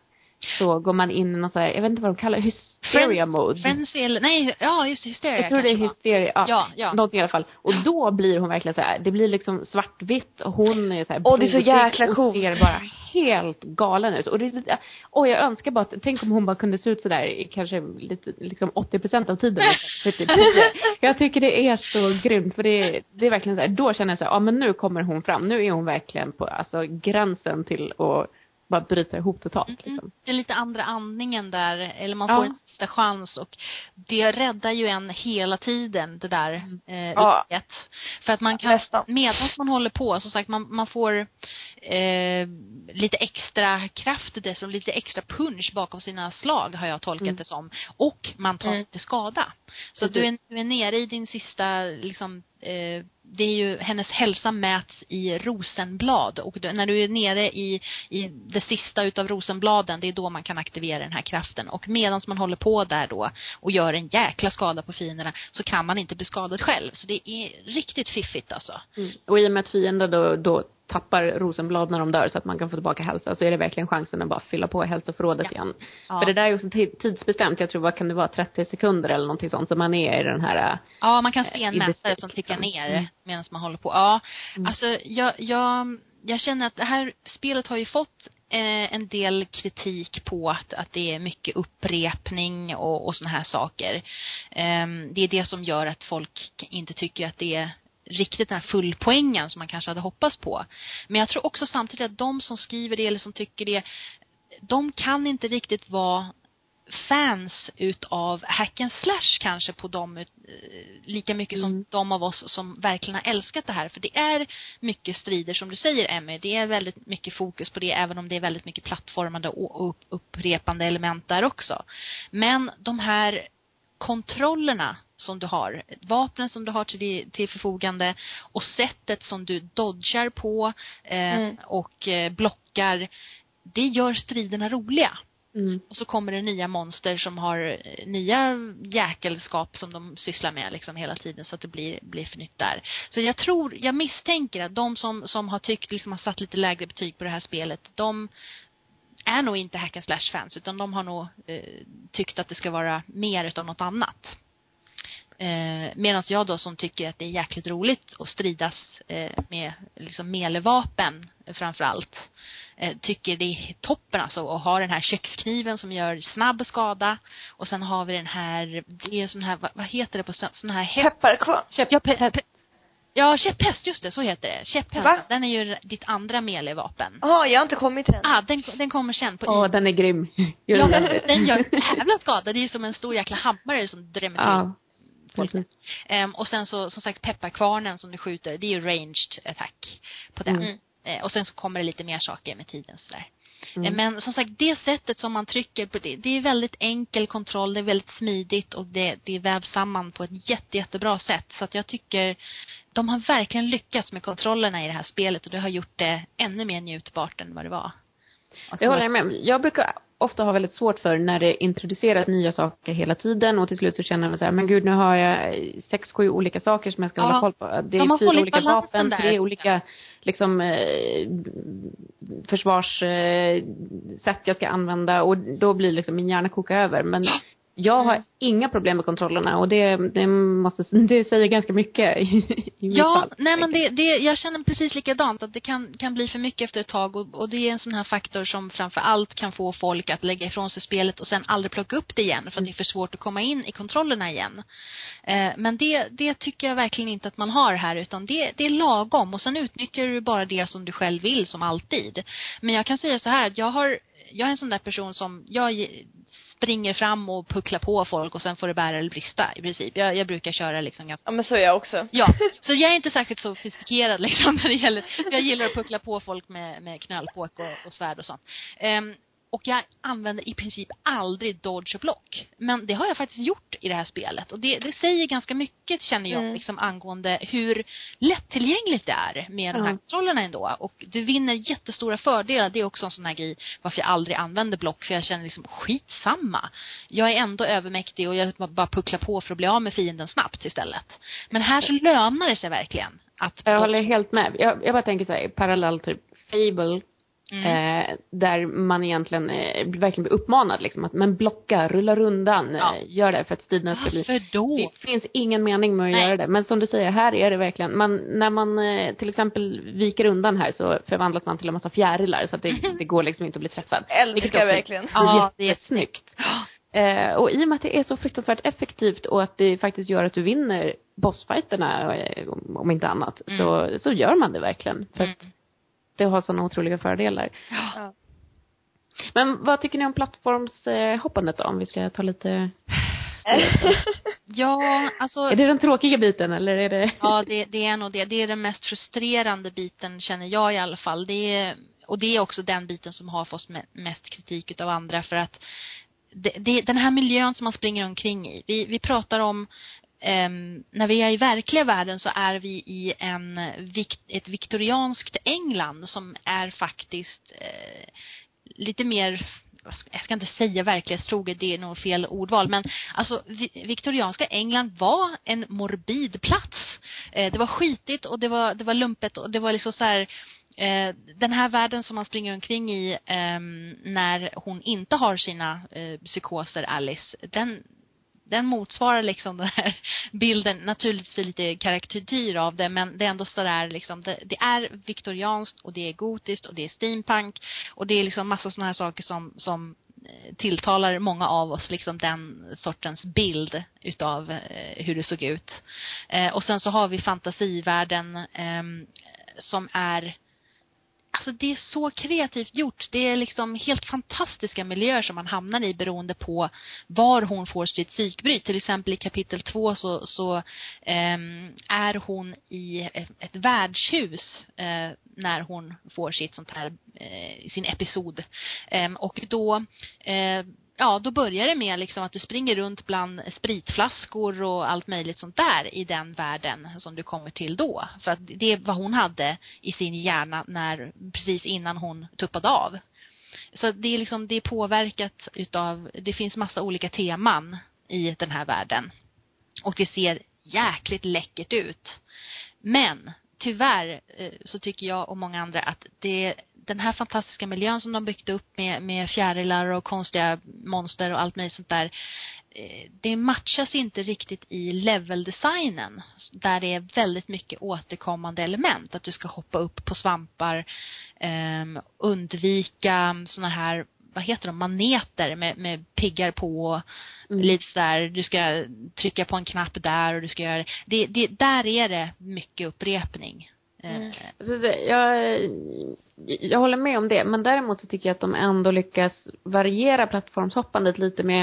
så går man in i något så här, jag vet inte vad de kallar det, hysteria mode. Frenzy eller, nej, ja just hysteria jag tror det är hysteria, ja, Ja, ja. någonting i alla fall. Och då blir hon verkligen så här, det blir liksom svartvitt och hon är så här Åh, det är så jäkla och coolt. ser bara helt galen ut. Och det är så, åh jag önskar bara att, tänk om hon bara kunde se ut sådär kanske lite, liksom 80 procent av tiden. <laughs> 70%. jag tycker det är så grymt för det är, det är verkligen så här, då känner jag så här, ja men nu kommer hon fram, nu är hon verkligen på alltså gränsen till att bara bryta ihop totalt liksom. Mm. Det är lite andra andningen där, eller man Ja. får en sista chans och det räddar ju en hela tiden, det där eh, Ja. För att man kan, Nästan. medan man håller på, som sagt, man, man får eh, lite extra kraft dessutom, lite extra punch bakom sina slag har jag tolkat Mm. det som. Och man tar Mm. inte skada. Så att du är, du är nere i din sista, liksom, eh, det är ju, hennes hälsa mäts i rosenblad och du, när du är nere i, i det sista utav rosenbladen, det är då man kan aktivera den här kraften. Och medan man håller på där då och gör en jäkla skada på fienderna så kan man inte bli skadad själv. Så det är riktigt fiffigt alltså. Mm. Och i och med att fienden då, då tappar rosenblad när de dör så att man kan få tillbaka hälsa så är det verkligen chansen att bara fylla på hälsoförrådet Ja. igen. Ja. För det där är också tid- tidsbestämt, jag tror vad kan det vara, 30 sekunder eller någonting sånt så man är i den här Ja, man kan se en i mätare som tickar ner Mm. medan man håller på. Ja, Mm. alltså jag, jag, jag känner att det här spelet har ju fått eh, en del kritik på att, att det är mycket upprepning och, och såna här saker. Ehm, det är det som gör att folk inte tycker att det är riktigt den här fullpoängen som man kanske hade hoppats på. Men jag tror också samtidigt att de som skriver det eller som tycker det, de kan inte riktigt vara fans utav hack and slash kanske på dem eh, lika mycket som Mm. de av oss som verkligen har älskat det här. För det är mycket strider som du säger Emmy. Det är väldigt mycket fokus på det även om det är väldigt mycket plattformande och upp- upprepande element där också. Men de här kontrollerna som du har, vapnen som du har till, till förfogande och sättet som du dodgar på eh, Mm. och eh, blockar, det gör striderna roliga. Mm. Och så kommer det nya monster som har eh, nya jäkelskap som de sysslar med liksom hela tiden så att det blir, blir för nytt där. Så jag tror, jag misstänker att de som, som har tyckt, liksom har satt lite lägre betyg på det här spelet, de är nog inte hack and slash fans utan de har nog eh, tyckt att det ska vara mer utav något annat. Eh, Medan jag då som tycker att det är jäkligt roligt att stridas eh, med liksom melevapen framför allt. Eh, tycker det är toppen alltså att ha den här kökskniven som gör snabb skada. Och sen har vi den här, det är sån här, vad, vad heter det på svenska, sån här häst. Pepparkvarn. Ja, pe, pe, ja, käpphäst, just det, så heter det. Käpphäst, Va? den är ju ditt andra melevapen. Jaha, jag har inte kommit till den. Ah, den, den kommer sen på i. den är grym. Ja, <laughs> Gör den, gör jävla skada. Det är som en stor jäkla hammare som drämmer till Ja. Precis. Ehm, och sen så, som sagt, pepparkvarnen som du skjuter, det är ju ranged attack på den. Mm. Eh, och sen så kommer det lite mer saker med tiden sådär. Mm. Eh, Men som sagt, det sättet som man trycker på det, det är väldigt enkel kontroll, det är väldigt smidigt och det, det vävs samman på ett jätte, jättebra sätt. Så att jag tycker de har verkligen lyckats med kontrollerna i det här spelet och det har gjort det ännu mer njutbart än vad det var. Jag håller med. om. Jag brukar ofta ha väldigt svårt för när det introduceras nya saker hela tiden och till slut så känner man så här, men gud nu har jag sex, sju olika saker som jag ska Ja. hålla koll på. Det De har är fyra olika vapen, där. tre olika liksom eh, försvarssätt eh, jag ska använda och då blir liksom min hjärna koka över. Men jag har Mm. inga problem med kontrollerna och det, det måste, <laughs> det säger ganska mycket i, Ja, fall. nej men det, det, jag känner precis likadant att det kan, kan bli för mycket efter ett tag och, och det är en sån här faktor som framför allt kan få folk att lägga ifrån sig spelet och sen aldrig plocka upp det igen för att det är för svårt att komma in i kontrollerna igen. Eh, men det, det tycker jag verkligen inte att man har här utan det, det är lagom och sen utnyttjar du bara det som du själv vill som alltid. Men jag kan säga så här att jag har jag är en sån där person som, jag ge- springer fram och pucklar på folk och sen får det bära eller brista i princip. Jag, jag brukar köra liksom ganska Ja men så är jag också. Ja, <laughs> så jag är inte särskilt sofistikerad liksom när det gäller, jag gillar att puckla på folk med, med knölpåk och, och svärd och sånt. Ehm, och jag använder i princip aldrig dodge och block. Men det har jag faktiskt gjort i det här spelet. Och det, det säger ganska mycket känner jag Mm. liksom angående hur lättillgängligt det är med de här kontrollerna ändå. Och du vinner jättestora fördelar. Det är också en sån här grej varför jag aldrig använder block. För jag känner liksom skitsamma. Jag är ändå övermäktig och jag bara pucklar på för att bli av med fienden snabbt istället. Men här så lönar det sig verkligen att Jag håller helt med. Jag, jag bara tänker så här, parallell typ Fable Mm. Eh, där man egentligen eh, verkligen blir uppmanad liksom att, men blocka, rulla rundan, Ja. eh, gör det för att stilen ska bli Varför då? det finns ingen mening med att Nej. göra det. Men som du säger, här är det verkligen, man, när man eh, till exempel viker undan här så förvandlas man till en massa fjärilar så att det, <laughs> det går liksom inte att bli träffad. Älskar verkligen. Ja, det är jättesnyggt. Eh, och i och med att det är så fruktansvärt effektivt och att det faktiskt gör att du vinner bossfighterna, eh, om om inte annat, Mm. så, så gör man det verkligen. För Mm. att det har sådana otroliga fördelar. Ja. Men vad tycker ni om plattformshoppandet då, om vi ska ta lite, <laughs> Ja, alltså. är det den tråkiga biten eller är det? Ja, det, det är nog det. Det är den mest frustrerande biten känner jag i alla fall. Det är, och det är också den biten som har fått me- mest kritik utav andra för att det, det, den här miljön som man springer omkring i. Vi, vi pratar om Ehm, när vi är i verkliga världen så är vi i en, ett viktorianskt England som är faktiskt eh, lite mer jag ska inte säga verklighetstroget, det är nog fel ordval, men alltså viktorianska England var en morbid plats. Eh, det var skitigt och det var, det var lumpet och det var liksom så här eh, den här världen som man springer omkring i ehm, när hon inte har sina eh, psykoser, Alice, den, den motsvarar liksom den här <laughs> bilden, naturligtvis lite karikatyr av det, men det är ändå sådär liksom, det, det är viktorianskt och det är gotiskt och det är steampunk och det är liksom massa sådana här saker som, som eh, tilltalar många av oss, liksom den sortens bild utav eh, hur det såg ut. Eh, och sen så har vi fantasivärlden eh, som är Alltså det är så kreativt gjort. Det är liksom helt fantastiska miljöer som man hamnar i beroende på var hon får sitt psykbryt. Till exempel i kapitel två så, så ehm, är hon i ett, ett värdshus eh, när hon får sitt sånt här, eh, sin episod. Ehm, och då eh, ja, då börjar det med liksom att du springer runt bland spritflaskor och allt möjligt sånt där i den världen som du kommer till då. För att det är vad hon hade i sin hjärna när, precis innan hon tuppade av. Så det är liksom, det är påverkat utav, det finns massa olika teman i den här världen. Och det ser jäkligt läckert ut. Men tyvärr eh, så tycker jag och många andra att det, den här fantastiska miljön som de byggt upp med, med fjärilar och konstiga monster och allt möjligt sånt där. eh, Det matchas inte riktigt i leveldesignen. Där det är väldigt mycket återkommande element. Att du ska hoppa upp på svampar, ehm, undvika såna här vad heter de, maneter med, med piggar på och Mm. lite sådär, du ska trycka på en knapp där och du ska göra det. det där är det mycket upprepning. Eh, Mm. Jag, jag håller med om det, men däremot så tycker jag att de ändå lyckas variera plattformshoppandet lite med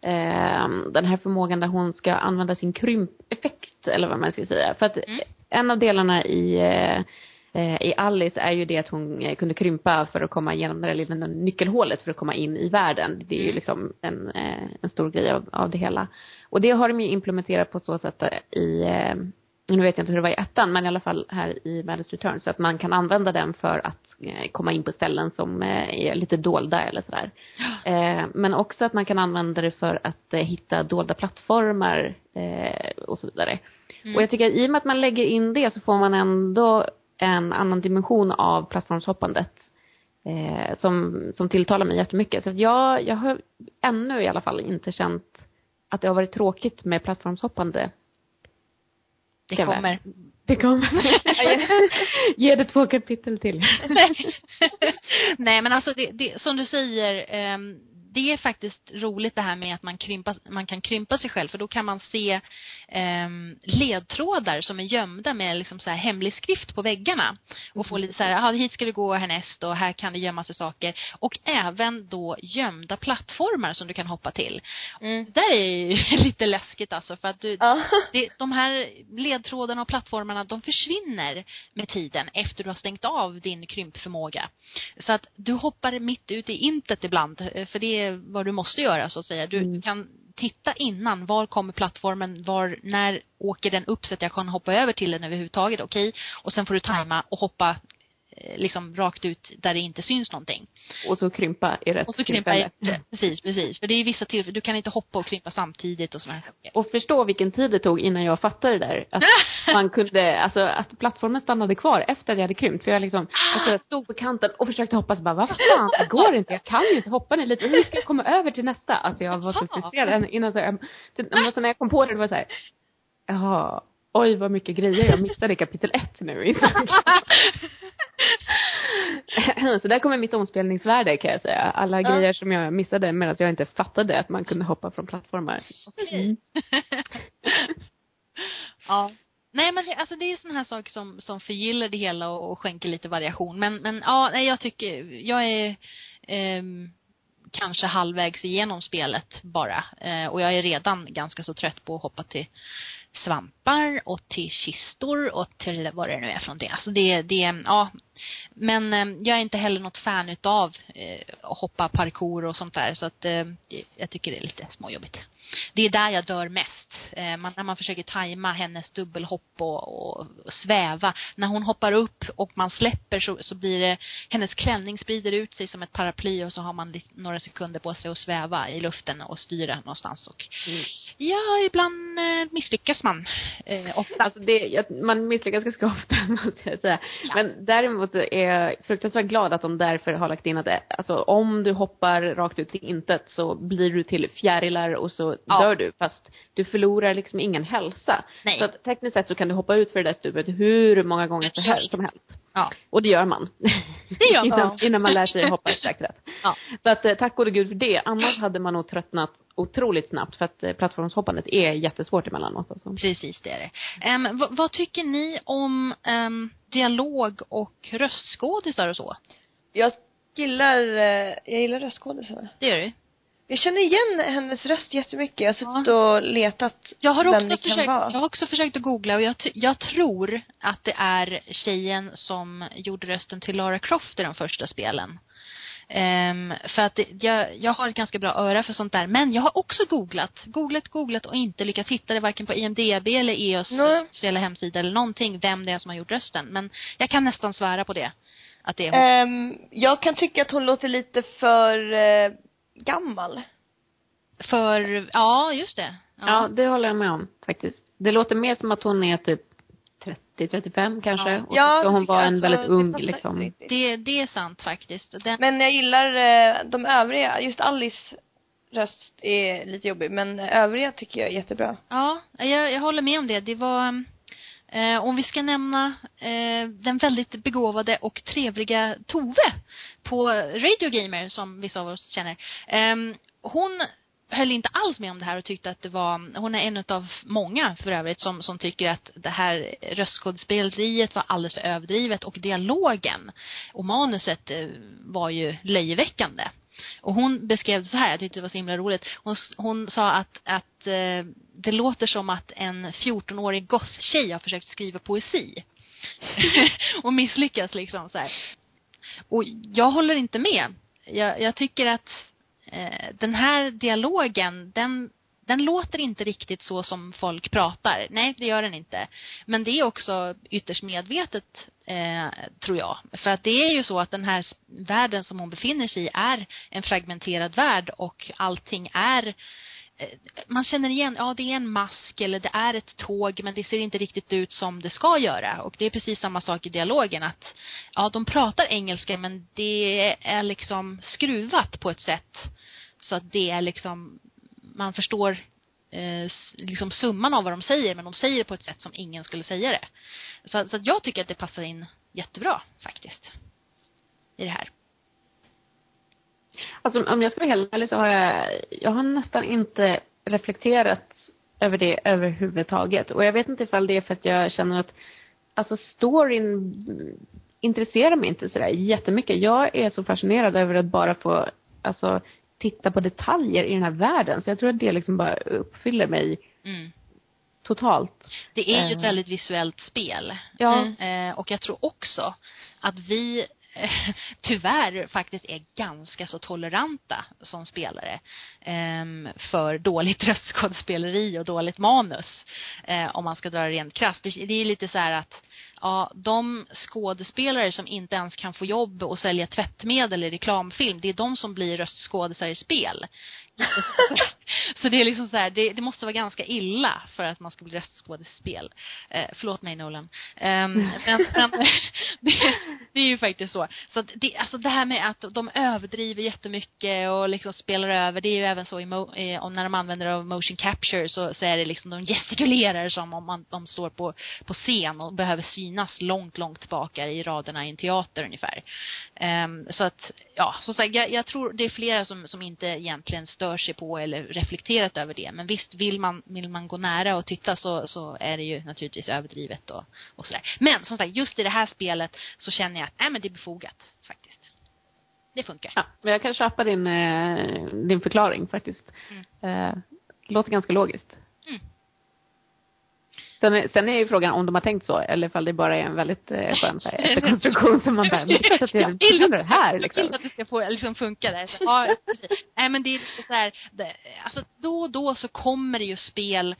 eh, den här förmågan där hon ska använda sin krympeffekt, eller vad man ska säga. För att Mm. en av delarna i eh, eh, i Alice är ju det att hon eh, kunde krympa för att komma igenom det där lilla nyckelhålet för att komma in i världen. Det är ju Mm. liksom en, en stor grej av, av det hela. Och det har de ju implementerat på så sätt i nu vet jag inte hur det var i ettan, men i alla fall här i Madness Return, så att man kan använda den för att eh, komma in på ställen som eh, är lite dolda eller sådär. <gasps> Eh, men också att man kan använda det för att hitta dolda plattformar och så vidare. Mm. Och jag tycker att i och med att man lägger in det så får man ändå en annan dimension av plattformshoppandet eh, som, som tilltalar mig jättemycket. Så att jag, jag har ännu i alla fall inte känt att det har varit tråkigt med plattformshoppande det vi- kommer. det kommer. <laughs> Ge det två kapitel till. <laughs> Nej men alltså det, det, som du säger, ehm, det är faktiskt roligt det här med att man, krympa, man kan krympa sig själv för då kan man se ehm, ledtrådar som är gömda med liksom så här hemlig skrift på väggarna. Och få lite så här, hit ska du gå härnäst och här kan det gömma sig saker. Och även då gömda plattformar som du kan hoppa till. Mm. Det där är ju <laughs> lite läskigt alltså för att du, Ja. det, de här ledtrådarna och plattformarna de försvinner med tiden efter du har stängt av din krympförmåga. Så att du hoppar mitt ut i intet ibland, eh, för det är vad du måste göra så att säga. Du Mm. kan titta innan, var kommer plattformen, var, när åker den upp så att jag kan hoppa över till den överhuvudtaget, okej? Och sen får du tajma och hoppa liksom rakt ut där det inte syns någonting. Och så krympa i rätt Och så krympa i, precis, precis. För det är vissa tillfällen, du kan inte hoppa och krympa samtidigt och sådana här saker. Och förstå vilken tid det tog innan jag fattade det där. Att <laughs> man kunde, alltså att plattformen stannade kvar efter att jag hade krympt. För jag liksom, alltså jag stod på kanten och försökte hoppa så bara, vad fan, det går inte, jag kan ju inte hoppa ner lite. Hur ska jag komma över till nästa? Alltså jag var så frustrerad innan så jag, så när jag kom på det, det var så här, jaha, oj vad mycket grejer jag missade i kapitel ett nu. <laughs> <laughs> <laughs> Så där kommer mitt omspelningsvärde kan jag säga. Alla Ja. grejer som jag missade medan jag inte fattade att man kunde hoppa från plattformar. Mm. <laughs> Ja. Nej men det, alltså det är sådana här saker som, som förgyller det hela och, och skänker lite variation. Men, men ja, nej jag tycker, jag är ehm, kanske halvvägs igenom spelet bara. Eh, och jag är redan ganska så trött på att hoppa till svampar och till kistor och till vad det nu är för någonting. Alltså det, det, ja. Men eh, jag är inte heller något fan utav eh, att hoppa parkour och sånt där. Så att eh, jag tycker det är lite småjobbigt. Det är där jag dör mest. Eh, man, när man försöker tajma hennes dubbelhopp och, och sväva. När hon hoppar upp och man släpper så, så blir det, hennes klänning sprider ut sig som ett paraply och så har man lite, några sekunder på sig att sväva i luften och styra någonstans och Mm. ja, ibland eh, misslyckas man. Eh, ofta. Alltså det, man misslyckas ganska ofta <laughs> måste jag säga. Ja. Men däremot är jag fruktansvärt glad att de därför har lagt in att det, alltså om du hoppar rakt ut till intet så blir du till fjärilar och så Ja. dör du fast du förlorar liksom ingen hälsa. Nej. Så att tekniskt sett så kan du hoppa ut för det där stupet hur många gånger som helst, som helst. Ja. Och det gör man. <laughs> Det gör <laughs> man. innan, innan man lär sig hoppa säkert. Ja. Så att eh, tack gode gud för det. Annars hade man nog tröttnat otroligt snabbt för att eh, plattformshoppandet är jättesvårt emellanåt alltså. Precis, det är det. Ehm, vad, vad tycker ni om ehm, dialog och röstskådisar och så? Jag gillar, eh, jag gillar röstskådisarna. Det gör du? Jag känner igen hennes röst jättemycket. Jag har suttit och letat Jag har vem också kan försökt, vara. jag har också försökt att googla och jag, jag tror att det är tjejen som gjorde rösten till Lara Croft i de första spelen. Ehm, för att det, jag, jag har ett ganska bra öra för sånt där. Men jag har också googlat, googlat, googlat och inte lyckats hitta det varken på IMDB eller EOS speciella hemsida eller någonting, vem det är som har gjort rösten. Men jag kan nästan svära på det. Att det är hon. Ehm, jag kan tycka att hon låter lite för eh, gammal. För, ja, just det. Ja. det håller jag med om faktiskt. Det låter mer som att hon är typ 30-35 kanske. Ja. Och så Ja, ska det hon vara jag. en Alltså, väldigt det ung passar liksom. riktigt. Det, det är sant faktiskt. Den, Men jag gillar eh, de övriga, just Alice röst är lite jobbig, men övriga tycker jag är jättebra. Ja, jag, jag håller med om det. Det var, eh, om vi ska nämna eh, den väldigt begåvade och trevliga Tove på Radio Gamer som vissa av oss känner. Eh, hon höll inte alls med om det här och tyckte att det var, hon är en av många för övrigt som, som tycker att det här röstskådespeleriet var alldeles för överdrivet och dialogen och manuset eh, var ju löjeväckande. Och hon beskrev det så här, jag tyckte det var så himla roligt. Hon, hon sa att, att eh, det låter som att en 14-årig goth-tjej har försökt skriva poesi. <laughs> och misslyckas liksom så här. Och jag håller inte med. Jag, jag tycker att Eh, den här dialogen, den, den låter inte riktigt så som folk pratar. Nej, det gör den inte. Men det är också ytterst medvetet, eh, tror jag. För att det är ju så att den här världen som hon befinner sig i är en fragmenterad värld och allting är eh, Eh, man känner igen, ja det är en mask eller det är ett tåg men det ser inte riktigt ut som det ska göra. Och det är precis samma sak i dialogen att, ja de pratar engelska men det är liksom skruvat på ett sätt så att det är liksom, man förstår eh, liksom summan av vad de säger men de säger det på ett sätt som ingen skulle säga det. Så, så att jag tycker att det passar in jättebra faktiskt. I det här. Alltså om jag ska vara helt ärlig så har jag, jag har nästan inte reflekterat över det överhuvudtaget. Och jag vet inte ifall det är för att jag känner att, alltså storyn intresserar mig inte sådär jättemycket. Jag är så fascinerad över att bara få, alltså titta på detaljer i den här världen. Så jag tror att det liksom bara uppfyller mig Mm. totalt. Det är ju ett Eh. väldigt visuellt spel. Ja. Eh, och jag tror också att vi <laughs> tyvärr faktiskt är ganska så toleranta som spelare eh, för dåligt <laughs> röstskådespeleri och dåligt manus. Eh, om man ska dra det rent krasst. Det, det är lite så här att ja, de skådespelare som inte ens kan få jobb och sälja tvättmedel i reklamfilm, det är de som blir röstskådisar i spel. <laughs> så det är liksom så här, det, det, måste vara ganska illa för att man ska bli röstskådespel. Eh, förlåt mig Nolan. Um, <laughs> men, men <laughs> det, det, är ju faktiskt så. Så att det, alltså det här med att de överdriver jättemycket och liksom spelar över, det är ju även så i, mo, eh, när de använder av motion capture så, så är det liksom, de gestikulerar som om man, de står på, på scen och behöver synas långt, långt tillbaka i raderna i en teater ungefär. Um, så att, ja, som sagt, jag, jag tror det är flera som, som inte egentligen stör stör sig på eller reflekterat över det. Men visst, vill man, vill man gå nära och titta så, så är det ju naturligtvis överdrivet och, och sådär. Men som sagt, just i det här spelet så känner jag att, nej men det är befogat faktiskt. Det funkar. Ja, men jag kan köpa din, eh, din förklaring faktiskt. Mm. Eh, låter ganska logiskt. Sen, är, sen är ju frågan om de har tänkt så, eller ifall det bara är en väldigt eh, skön <laughs> efterkonstruktion som man bara, men att det här liksom. Jag vill att det ska få, liksom funka där. Så, ja. Nej men det är lite så här, det, alltså då och då så kommer det ju spel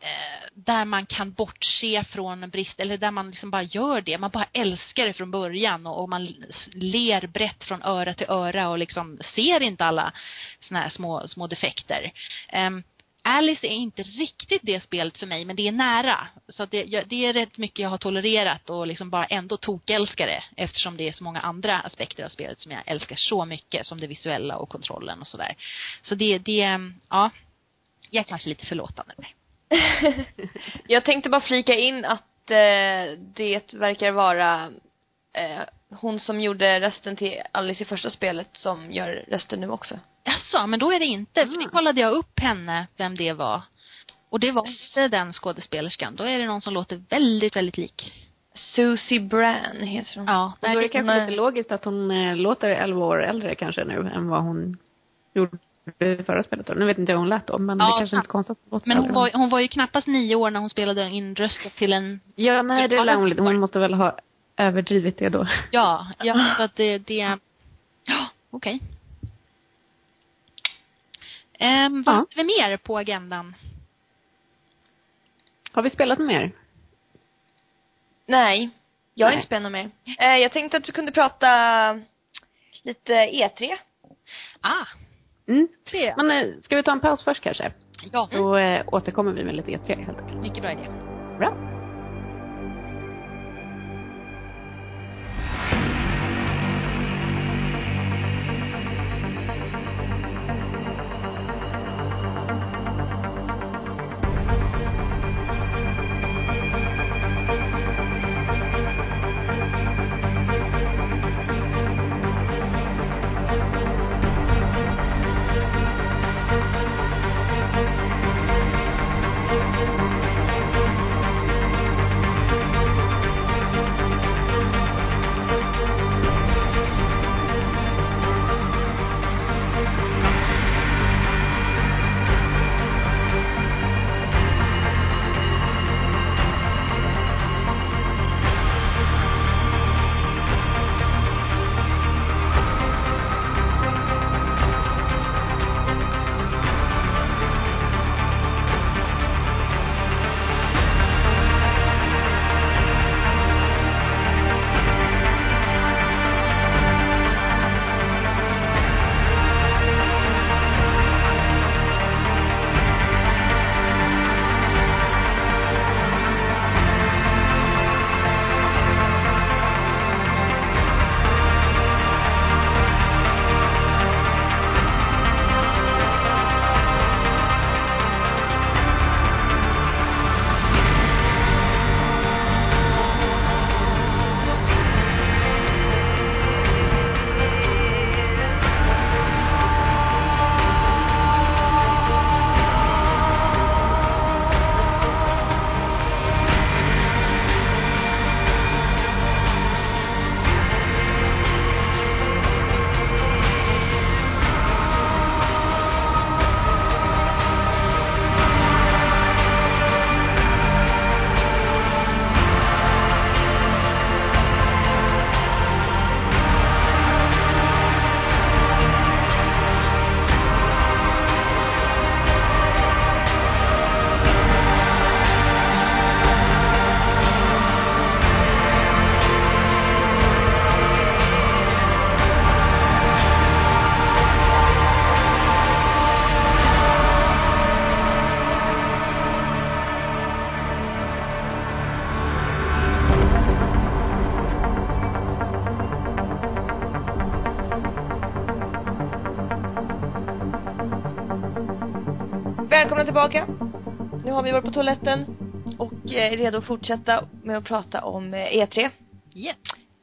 eh, där man kan bortse från brist, eller där man liksom bara gör det. Man bara älskar det från början och, och man ler brett från öra till öra och liksom ser inte alla såna här små, små defekter. Um, Alice är inte riktigt det spelet för mig, men det är nära. Så att det, det är rätt mycket jag har tolererat och liksom bara ändå tokälskar det eftersom det är så många andra aspekter av spelet som jag älskar så mycket som det visuella och kontrollen och sådär. Så det, det, mm, ja, jag är kanske lite förlåtande där. <laughs> jag tänkte bara flika in att eh, det verkar vara eh, hon som gjorde rösten till Alice i första spelet som gör rösten nu också. Jaså, men då är det inte, för det ah. kollade jag upp henne, vem det var. Och det var inte den skådespelerskan. Då är det någon som låter väldigt, väldigt lik. Susie Bran heter hon. Ja. Då är det kanske är... lite logiskt att hon äh, låter 11 år äldre kanske nu än vad hon gjorde i förra spelet då. Nu vet inte hur hon lät då, men ja, det kanske inte är konstigt att Men hon var, hon var ju knappast nio år när hon spelade in röstet till en Ja, nej det lär hon Hon måste väl ha överdrivit det då. Ja, ja, <laughs> så att det, det, ja, okej. Okay. Um, vad ja. har vi mer på agendan? Har vi spelat mer? Nej. Jag har inte spelat mer. Eh, jag tänkte att vi kunde prata lite E3. Ah. Mm. Tre. Men eh, ska vi ta en paus först kanske? Ja. Då eh, återkommer vi med lite E3 helt enkelt. Mycket bra idé. Bra. Välkomna tillbaka. Nu har vi varit på toaletten och eh, är redo att fortsätta med att prata om eh, E3. Yeah.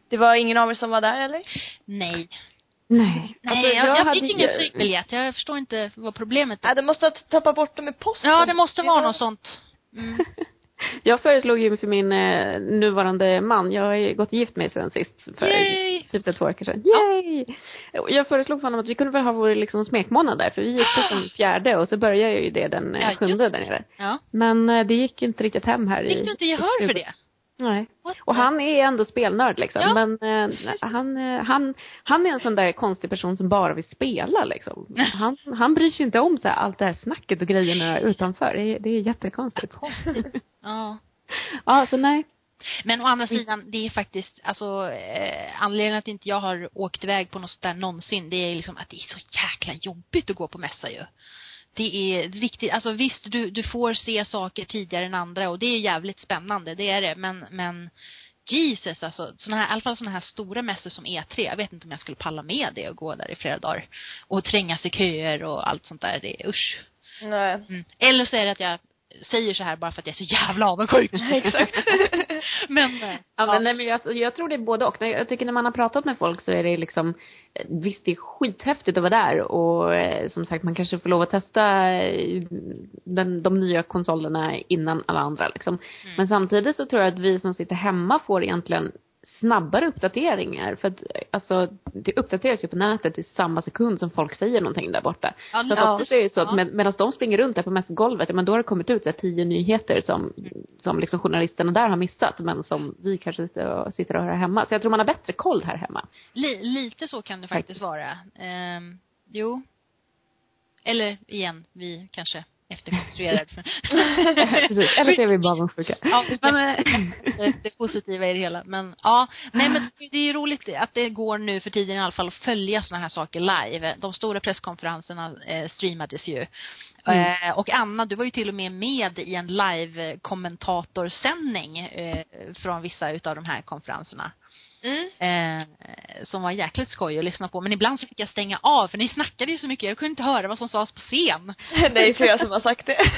Det var ingen av er som var där eller? Nej. Nej. Nej, Alltså, jag, jag, hade fick ingen flygbiljett. Jag förstår inte vad problemet är. Ja, de måste ha tappat bort dem i posten. Ja, det måste vara var- något sånt. Mm. <laughs> Jag föreslog ju för min eh, nuvarande man, jag har ju gått gift med sedan sist för Yay! typ två veckor sedan. Yay! Jag föreslog för honom att vi kunde väl ha vår liksom smekmånad där, för vi gick den fjärde och så börjar ju det den eh, Ja, sjunde där nere. Ja. Men eh, det gick inte riktigt hem här i... Fick du inte gehör för det? Nej. Och han är ändå spelnörd liksom. Ja. Men eh, han, eh, han, han är en sån där konstig person som bara vill spela liksom. <laughs> Han, han bryr sig inte om så här, allt det här snacket och grejerna utanför. Det är, det är jättekonstigt. Ja. Ja, så nej. Men å andra sidan, det är faktiskt, alltså eh, anledningen att inte jag har åkt iväg på något sånt där någonsin, det är liksom att det är så jäkla jobbigt att gå på mässa ju. Det är riktigt, alltså visst du, du får se saker tidigare än andra och det är jävligt spännande, det är det, men, men Jesus alltså, såna här, i alla fall såna här stora mässor som E3, jag vet inte om jag skulle palla med det och gå där i flera dagar. Och trängas i köer och allt sånt där, det är usch. Nej. Mm. Eller så är det att jag säger så här bara för att jag är så jävla avundsjuk. Exakt. <laughs> men, eh, Ja, men nej, men jag, jag tror det är både och. Jag tycker när man har pratat med folk så är det liksom, eh, visst det är skithäftigt att vara där och eh, som sagt man kanske får lov att testa eh, den, de nya konsolerna innan alla andra liksom. Men samtidigt så tror jag att vi som sitter hemma får egentligen snabbare uppdateringar för att alltså det uppdateras ju på nätet i samma sekund som folk säger någonting där borta. Ja, Så att ofta är det så att med, medan de springer runt där på mässgolvet, men då har det kommit ut så tio nyheter som, som liksom journalisterna där har missat, men som vi kanske sitter och, sitter och hör hemma. Så jag tror man har bättre koll här hemma. Li, lite så kan det faktiskt Faktiskt. vara. Ehm, jo. Eller igen, vi kanske efterkonstruerar. <laughs> Precis. Eller så är vi bara avundsjuka. ja, Men, det, positiva i det hela. Men ja, nej men det är ju roligt att det går nu för tiden i alla fall att följa såna här saker live. De stora presskonferenserna eh, streamades ju. Mm. Eh, och Anna, du var ju till och med med i en live-kommentatorsändning eh, från vissa utav de här konferenserna. Mm. Eh, som var jäkligt skoj att lyssna på. Men ibland så fick jag stänga av för ni snackade ju så mycket. Jag kunde inte höra vad som sades på scen. <laughs> Är flera som har sagt det. <laughs>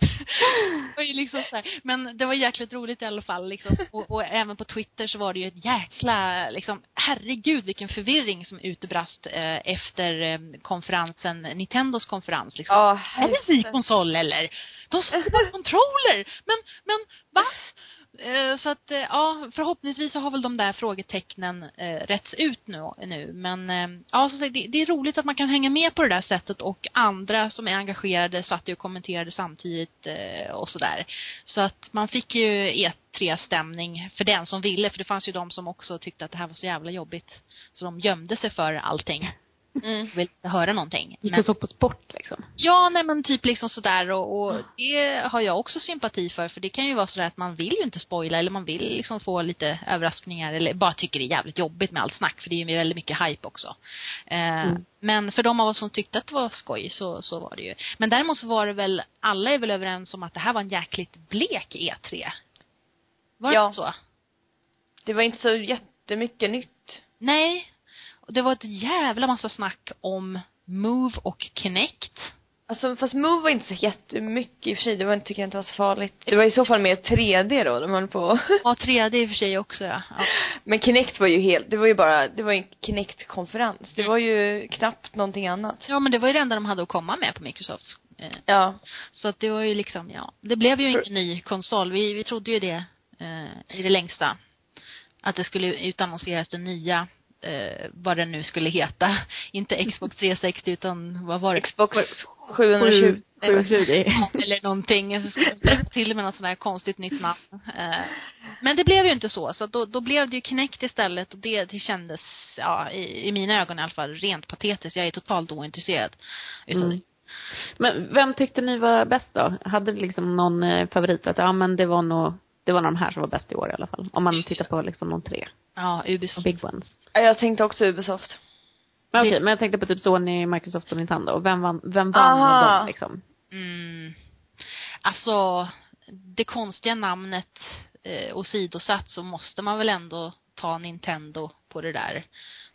det var ju liksom så här. Men det var jäkligt roligt i alla fall liksom. och, och även på Twitter så var det ju ett jäkla, liksom, herregud vilken förvirring som utbrast eh, efter eh, konferensen, Nintendos konferens liksom. Ja, är det en konsol eller? De sa bara <laughs> controller! Men, men va? Eh, så att, eh, ja, förhoppningsvis så har väl de där frågetecknen eh, rätts ut nu, nu. Men, eh, ja, så det, det är roligt att man kan hänga med på det där sättet och andra som är engagerade satt ju och kommenterade samtidigt eh, och sådär. Så att man fick ju E3-stämning för den som ville, för det fanns ju de som också tyckte att det här var så jävla jobbigt. Så de gömde sig för allting. Mm. Vill inte höra någonting. gick Men- och såg på sport liksom. Ja, nej men typ liksom sådär och, och det har jag också sympati för för det kan ju vara sådär att man vill ju inte spoila eller man vill liksom få lite överraskningar eller bara tycker det är jävligt jobbigt med allt snack för det är ju väldigt mycket hype också. Eh, Mm. Men för de av oss som tyckte att det var skoj så, så var det ju. Men däremot så var det väl, alla är väl överens om att det här var en jäkligt blek E3? Var det Ja. så? Det var inte så jättemycket nytt. Nej. Och det var ett jävla massa snack om Move och Kinect. Alltså fast Move var inte så jättemycket i och för sig. Det var, tycker jag inte var så farligt. Det var i så fall mer 3D då, de höll på. Ja, 3D i och för sig också ja. ja. Men Kinect var ju helt, det var ju bara, det var ju en Kinect-konferens. Det Mm. var ju knappt någonting annat. Ja, men det var ju det enda de hade att komma med på Microsofts. Eh, Ja. så att det var ju liksom, ja. Det blev ju ingen ny konsol. Vi, vi trodde ju det eh, i det längsta. Att det skulle utannonseras den nya, eh, vad den nu skulle heta. <laughs> Inte Xbox 360 utan vad var det? Xbox 720. 720. <laughs> Eller någonting. Till med något sånt här konstigt nytt namn. Eh, men det blev ju inte så. Så då, då blev det ju Kinect istället och det, det kändes, ja, i, i mina ögon i alla fall, rent patetiskt. Jag är totalt ointresserad utav Mm. Men vem tyckte ni var bäst då? Hade ni liksom någon eh, favorit att, ja men det var nog, det var någon här som var bäst i år i alla fall. Om man tittar på liksom de tre Ja, Ubisoft. big ones. Ja, jag tänkte också Ubisoft. Men okej, Det- men jag tänkte på typ Sony, Microsoft och Nintendo. Vem vann, vem vann Aha. av dem liksom? Mm. Alltså, det konstiga namnet eh, åsidosatt så måste man väl ändå ta Nintendo på det där.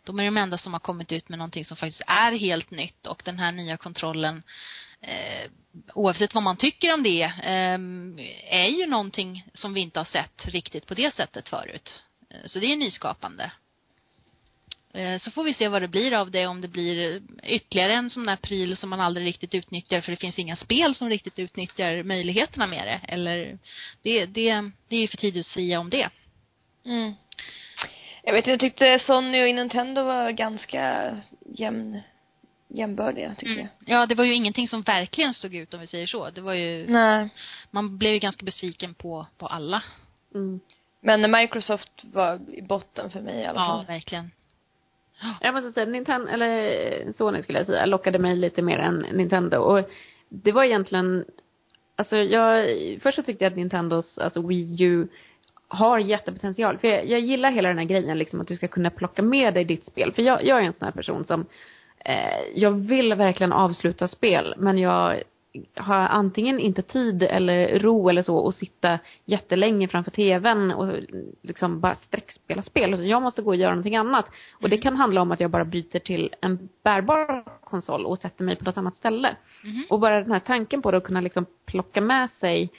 De är de enda som har kommit ut med någonting som faktiskt är helt nytt och den här nya kontrollen eh, oavsett vad man tycker om det, eh, är ju någonting som vi inte har sett riktigt på det sättet förut. Eh, Så det är nyskapande. Eh, Så får vi se vad det blir av det, om det blir ytterligare en sån där pryl som man aldrig riktigt utnyttjar för det finns inga spel som riktigt utnyttjar möjligheterna med det. Eller, det, det, det är ju för tidigt att säga om det. Mm. Jag vet inte, jag tyckte Sony och Nintendo var ganska jämn, jämnbördiga tycker Mm. Ja, det var ju ingenting som verkligen stod ut om vi säger så. Det var ju, jag. Nej. man blev ju ganska besviken på, på alla. Mm. Men Microsoft var i botten för mig i alla Ja, fall. verkligen. Jag måste säga, Nintendo, eller Sony skulle jag säga, lockade mig lite mer än Nintendo. Och det var egentligen, alltså jag, först så tyckte jag att Nintendos, alltså Wii U, har jättepotential. För jag, jag gillar hela den här grejen liksom att du ska kunna plocka med dig ditt spel. För jag, jag är en sån här person som, eh, jag vill verkligen avsluta spel, men jag har antingen inte tid eller ro eller så att sitta jättelänge framför tvn och liksom bara sträckspela spel. Så jag måste gå och göra någonting annat. Och det kan handla om att jag bara byter till en bärbar konsol och sätter mig på något annat ställe. Mhm. Och bara den här tanken på det att kunna liksom plocka med sig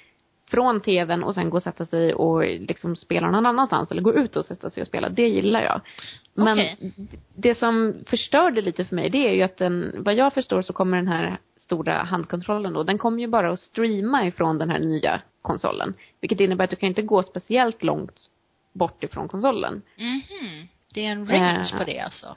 från tvn och sen gå och sätta sig och liksom spela någon annanstans eller gå ut och sätta sig och spela, det gillar jag. Men Okej. det som förstörde lite för mig det är ju att den, vad jag förstår så kommer den här stora handkontrollen då, den kommer ju bara att streama ifrån den här nya konsolen. Vilket innebär att du kan inte gå speciellt långt bort ifrån konsolen. Mhm. Det är en range Eh. på det alltså.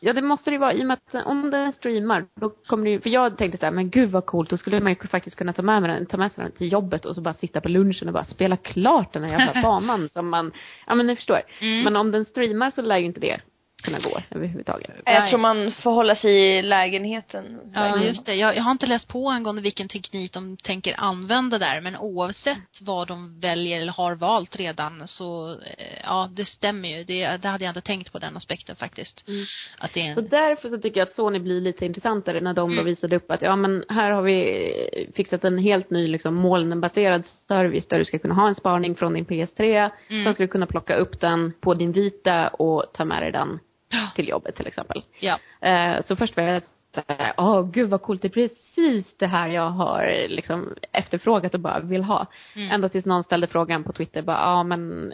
Ja det måste det ju vara i och med att om den streamar då kommer det ju, för jag tänkte så här, men gud vad coolt, då skulle man ju faktiskt kunna ta med mig den, ta med sig den till jobbet och så bara sitta på lunchen och bara spela klart den här jävla <laughs> banan som man, ja men ni förstår. Mm. Men om den streamar så lär ju inte det kunna gå överhuvudtaget. Jag Nej. tror man får hålla sig i lägenheten. Ja, just det. Jag, jag har inte läst på angående vilken teknik de tänker använda där, men oavsett vad de väljer eller har valt redan så, eh, ja, det stämmer ju. Det, det hade jag inte tänkt på den aspekten faktiskt. Mm. Att det är Så en, därför så tycker jag att Sony blir lite intressantare när de då Mm. visade upp att ja men här har vi fixat en helt ny liksom molnbaserad service där du ska kunna ha en spaning från din PS3. Mm. Sen ska du kunna plocka upp den på din vita och ta med dig den. Till jobbet till exempel. ja. Eh, så först var jag såhär, åh gud vad coolt, det är precis det här jag har liksom efterfrågat och bara vill ha. Mm. Ända tills någon ställde frågan på Twitter bara, ja men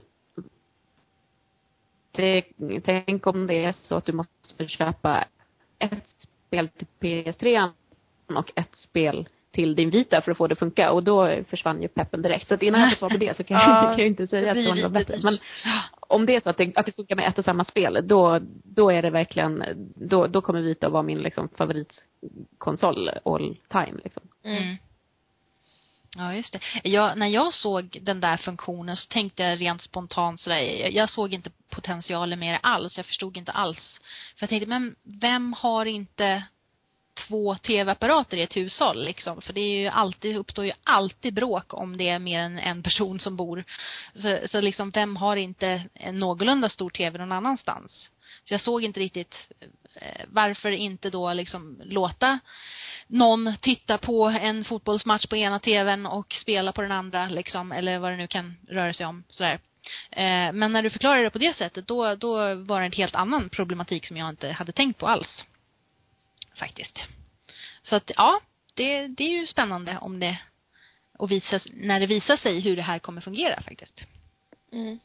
det, tänk om det är så att du måste köpa ett spel till PS3 och ett spel till din vita för att få det att funka och då försvann ju peppen direkt. Så att innan jag får svar på det så kan jag, <laughs> Ja, kan jag inte säga det att Sony var bättre. Men om det är så att det, att det funkar med ett och samma spel, då, då är det verkligen, då, då kommer Vita att vara min liksom favoritkonsol all time liksom. Mm. Ja, just det. Jag, när jag såg den där funktionen så tänkte jag rent spontant sådär, jag, jag såg inte potentialen med det alls. Jag förstod inte alls. För jag tänkte, men vem har inte två tv-apparater i ett hushåll liksom? För det är ju alltid, uppstår ju alltid bråk om det är mer än en person som bor. Så, så liksom, vem har inte en någorlunda stor tv någon annanstans? Så jag såg inte riktigt eh, varför inte då liksom låta någon titta på en fotbollsmatch på ena tvn och spela på den andra liksom, eller vad det nu kan röra sig om sådär. Eh, men när du förklarar det på det sättet, då, då var det en helt annan problematik som jag inte hade tänkt på alls. Faktiskt. Så att, ja, det, det är ju spännande om det, och visas, när det visar sig hur det här kommer fungera faktiskt. Mm.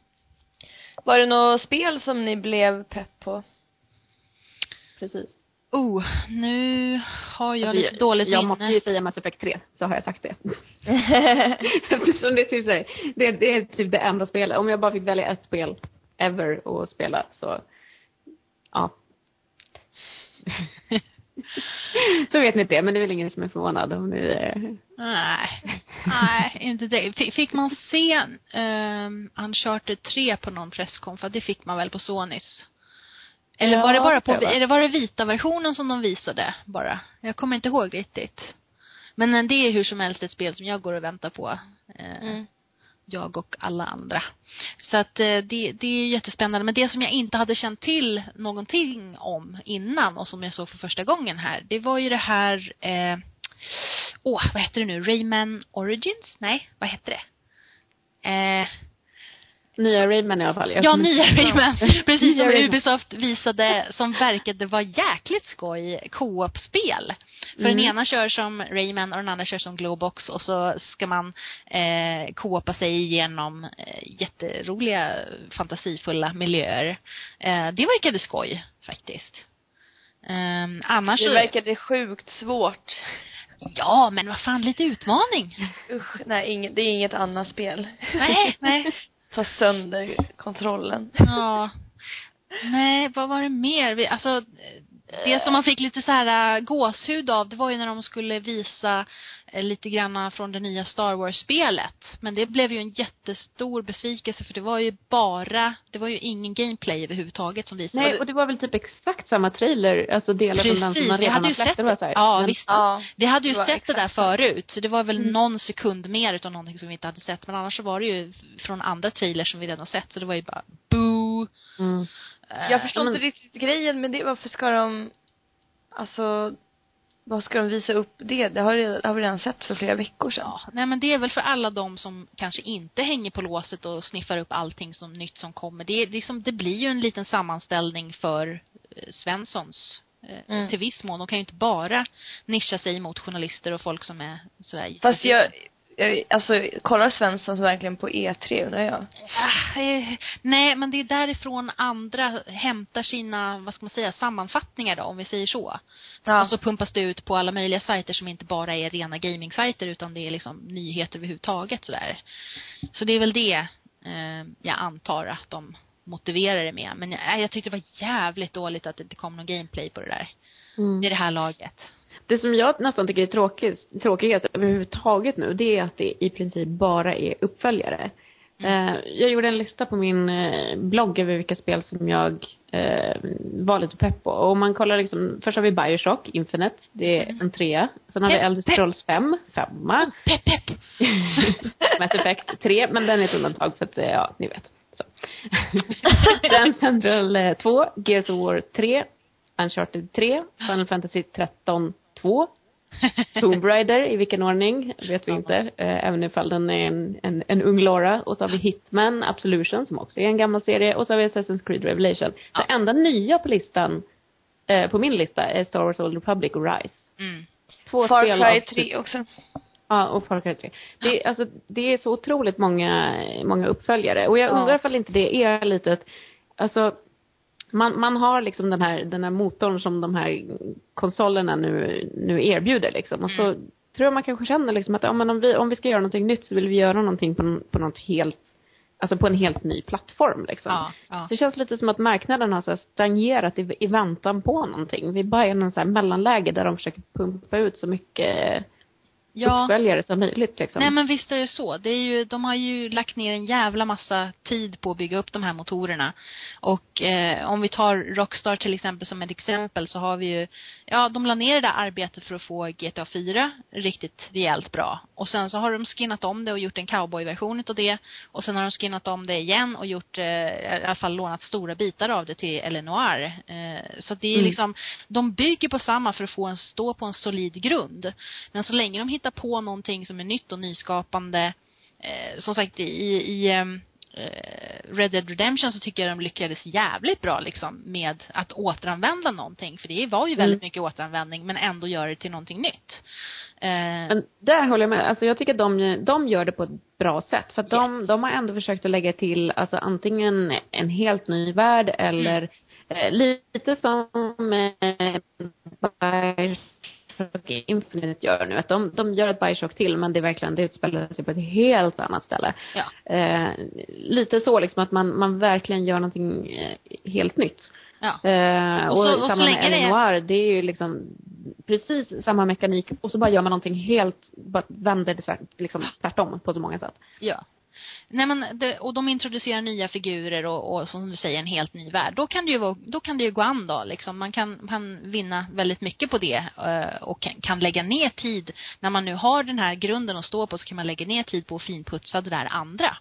Var det något spel som ni blev pepp på? Precis. Oh, nu har jag Alltså, lite dåligt jag minne. måste ju säga Mass Effect 3, så har jag sagt det. <laughs> Eftersom det är typ så här, det, det är typ det enda spelet. Om jag bara fick välja ett spel ever att spela så, ja. <laughs> <laughs> så vet ni det, men det är väl ingen som är förvånad om ni eh, Nej, <laughs> nej, inte det. Fick, man se um, Uncharted 3 på någon presskonf? Det fick man väl på Sonys? Eller Ja, var det bara på, det var. eller var det vita versionen som de visade bara? Jag kommer inte ihåg riktigt. Men eh, det är hur som helst ett spel som jag går och väntar på. Eh, Mm. Jag och alla andra. Så att eh, det, det är jättespännande. Men det som jag inte hade känt till någonting om innan och som jag såg för första gången här, det var ju det här, eh, åh, vad heter det nu? Rayman Origins? Nej, vad heter det? Eh, Nya Rayman i alla fall. Jag Ja, nya <laughs> Rayman. Precis Nya som Rayman. Ubisoft visade som verkade vara jäkligt skoj co-op-spel. För Mm. den ena kör som Rayman och den andra kör som Globox och så ska man eh, co-opa sig igenom eh, jätteroliga, fantasifulla miljöer. Eh, det verkade skoj faktiskt. Um, annars Det så- verkade sjukt svårt. Ja, men vad fan, lite utmaning. Usch, nej, inget, det är inget annat spel. Nej, nej. <laughs> Ta sönder kontrollen. Ja. Nej, vad var det mer? Vi, alltså, det som man fick lite så här äh, gåshud av, det var ju när de skulle visa eh, lite grann från det nya Star Wars-spelet. Men det blev ju en jättestor besvikelse för det var ju bara, det var ju ingen gameplay överhuvudtaget som visades. Nej, och det var väl typ exakt samma trailer, alltså delar från den som Precis, man vi redan hade släppt. här. Ja, Men- visst. Ja. Vi hade ju Det sett det där förut, så det var väl Mm. någon sekund mer utav någonting som vi inte hade sett. Men annars så var det ju från andra trailers som vi redan sett, så det var ju bara boo. Mm. Jag förstår men- inte riktigt grejen med det. Varför ska de, alltså, vad ska de visa upp det? Det har, redan- har vi redan sett för flera veckor sedan. Ja, nej men det är väl för alla de som kanske inte hänger på låset och sniffar upp allting som nytt som kommer. Det, är liksom, det blir ju en liten sammanställning för eh, Svenssons eh, Mm. till viss mån. De kan ju inte bara nischa sig mot journalister och folk som är sådär. Fast jag, jag, alltså, kollar Svenssons verkligen på E3 undrar jag? Ah, eh, nej, men det är därifrån andra hämtar sina, vad ska man säga, sammanfattningar då, om vi säger så. Ja. Och så pumpas det ut på alla möjliga sajter som inte bara är rena gaming-sajter utan det är liksom nyheter överhuvudtaget sådär. Så det är väl det eh, jag antar att de motiverar det med. Men jag, jag tyckte det var jävligt dåligt att det inte kom någon gameplay på det där. Mm. I det här laget. Det som jag nästan tycker är tråkigt, tråkighet överhuvudtaget nu, det är att det i princip bara är uppföljare. Mm. Eh, jag gjorde en lista på min eh, blogg över vilka spel som jag eh, var lite pepp på. Och man kollar liksom, först har vi Bioshock Infinite, det är en trea. Sen har vi Elder. Scrolls 5, femma. Pepp, pepp! <laughs> Mass Effect 3, men den är ett undantag för att, ja, ni vet. Så. <laughs> Sen Central eh, 2, Gears of War 3, Uncharted 3, Final Fantasy 13 2, <laughs> Tomb Raider, i vilken ordning vet vi inte, eh, även ifall den är en, en, en ung Laura. Och så har vi Hitman Absolution som också är en gammal serie. Och så har vi Assassin's Creed Revelation. Ja. Det enda nya på listan, eh, på min lista, är Star Wars Old Republic och Rise. Mm. Två Far spel Cry av- 3 också. Ja, och Far Cry 3. Det, är- alltså, det är så otroligt många, många uppföljare. Och jag Ja. undrar ifall inte det är lite att, alltså, man, man har liksom den här, den här motorn som de här konsolerna nu, nu erbjuder liksom. Och så Mm. tror jag man kanske känner liksom att, ja, men om vi, om vi ska göra någonting nytt så vill vi göra någonting på, på något helt, alltså på en helt ny plattform liksom. Ja, ja. Det känns lite som att marknaden har så här stagnerat i, i väntan på någonting. Vi bara är i någon så här mellanläge där de försöker pumpa ut så mycket Ja. uppföljare som möjligt liksom. Nej men visst är det så. Det är ju, de har ju lagt ner en jävla massa tid på att bygga upp de här motorerna. Och eh, om vi tar Rockstar till exempel som ett exempel så har vi ju, ja de la ner det där arbetet för att få GTA 4 riktigt rejält bra. Och sen så har de skinnat om det och gjort en cowboyversion utav det. Och sen har de skinnat om det igen och gjort, eh, i alla fall lånat stora bitar av det till Eleanor. Eh, så det är Mm. liksom, de bygger på samma för att få en, stå på en solid grund. Men så länge de hittar på någonting som är nytt och nyskapande, eh, som sagt i, i ehm, eh, Red Dead Redemption så tycker jag de lyckades jävligt bra liksom med att återanvända någonting. För det var ju väldigt Mm. mycket återanvändning men ändå göra det till någonting nytt. Eh, Men där håller jag med. Alltså jag tycker att de, de gör det på ett bra sätt. För att de, de har ändå försökt att lägga till alltså antingen en helt ny värld eller eh, lite som eh, Bioshock Infinite gör nu. Att de, de gör ett Bioshock till men det är verkligen, det utspelar sig på ett helt annat ställe. ja. Eh, lite så liksom att man, man verkligen gör någonting eh, helt nytt. Ja. Eh, Och och, så- och så samma med det är- Eleanor, det är ju liksom precis samma mekanik och så bara gör man någonting helt, bara vänder det tvärt, liksom tvärtom på så många sätt. Ja. Nej men det, och de introducerar nya figurer och, och som du säger en helt ny värld. Då kan det ju vara, då kan det ju gå an då liksom. Man kan, kan vinna väldigt mycket på det eh, och kan, kan lägga ner tid. När man nu har den här grunden att stå på så kan man lägga ner tid på att finputsa det där andra.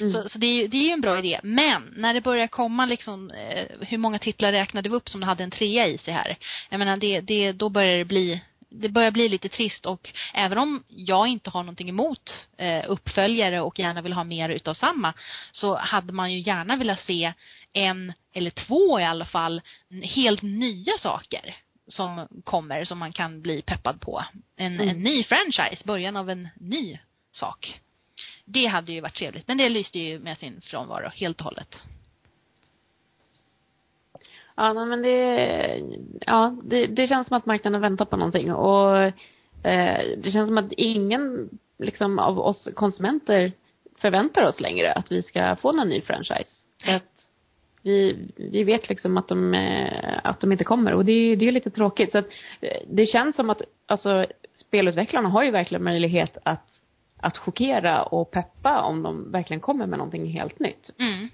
Mm. Så, så det, är det är ju en bra idé. Men när det börjar komma liksom, eh, hur många titlar räknade vi upp som hade en trea i sig här? Jag menar det, det, då börjar det bli det börjar bli lite trist och även om jag inte har någonting emot eh, uppföljare och gärna vill ha mer utav samma så hade man ju gärna velat se en eller två i alla fall helt nya saker som kommer som man kan bli peppad på. En, Mm. en ny franchise, början av en ny sak. Det hade ju varit trevligt, men det lyste ju med sin frånvaro helt och hållet. Ja, men det, ja, det, det känns som att marknaden väntar på någonting och eh, det känns som att ingen liksom av oss konsumenter förväntar oss längre att vi ska få någon ny franchise. Att vi, vi vet liksom att de, eh, att de inte kommer och det, är- det är lite tråkigt. Så att eh, det känns som att, alltså spelutvecklarna har ju verkligen möjlighet att, att chockera och peppa om de verkligen kommer med någonting helt nytt. Mm.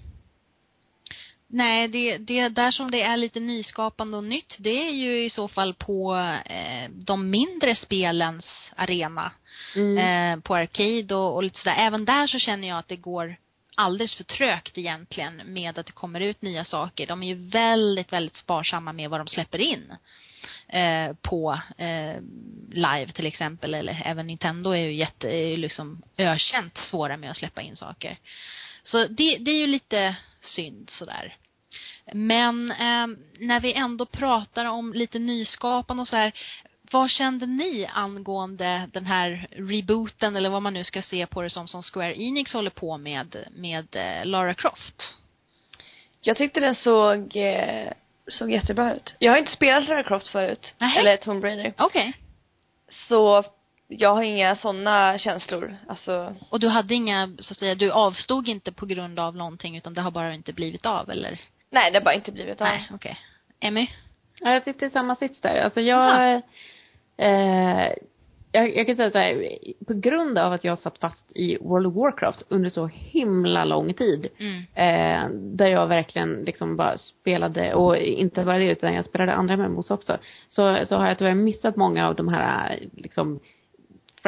Nej, det, det där som det är lite nyskapande och nytt, det är ju i så fall på eh, de mindre spelens arena. Mm. Eh, på Arcade och, och lite sådär. Även där så känner jag att det går alldeles för trögt egentligen med att det kommer ut nya saker. De är ju väldigt, väldigt sparsamma med vad de släpper in. Eh, på eh, live till exempel eller även Nintendo är ju jätte, är ju liksom ökänt svåra med att släppa in saker. Så det, det är ju lite synd sådär. Men eh, när vi ändå pratar om lite nyskapande och så här, vad kände ni angående den här rebooten eller vad man nu ska se på det som, som Square Enix håller på med, med eh, Lara Croft? Jag tyckte den såg, eh, såg jättebra ut. Jag har inte spelat Lara Croft förut. Nähä. Eller Tomb Raider. Okej. Så jag har inga sådana känslor. Alltså, Och du hade inga, så att säga, du avstod inte på grund av någonting utan det har bara inte blivit av eller? nej det har bara inte blivit av. Nej, okej. Emmy? Ja, jag sitter i samma sits där. Alltså jag, eh, jag, jag kan säga så här, på grund av att jag satt fast i World of Warcraft under så himla lång tid, Mm. eh, där jag verkligen liksom bara spelade, och inte bara det utan jag spelade andra MMOs också, så, så har jag tyvärr missat många av de här liksom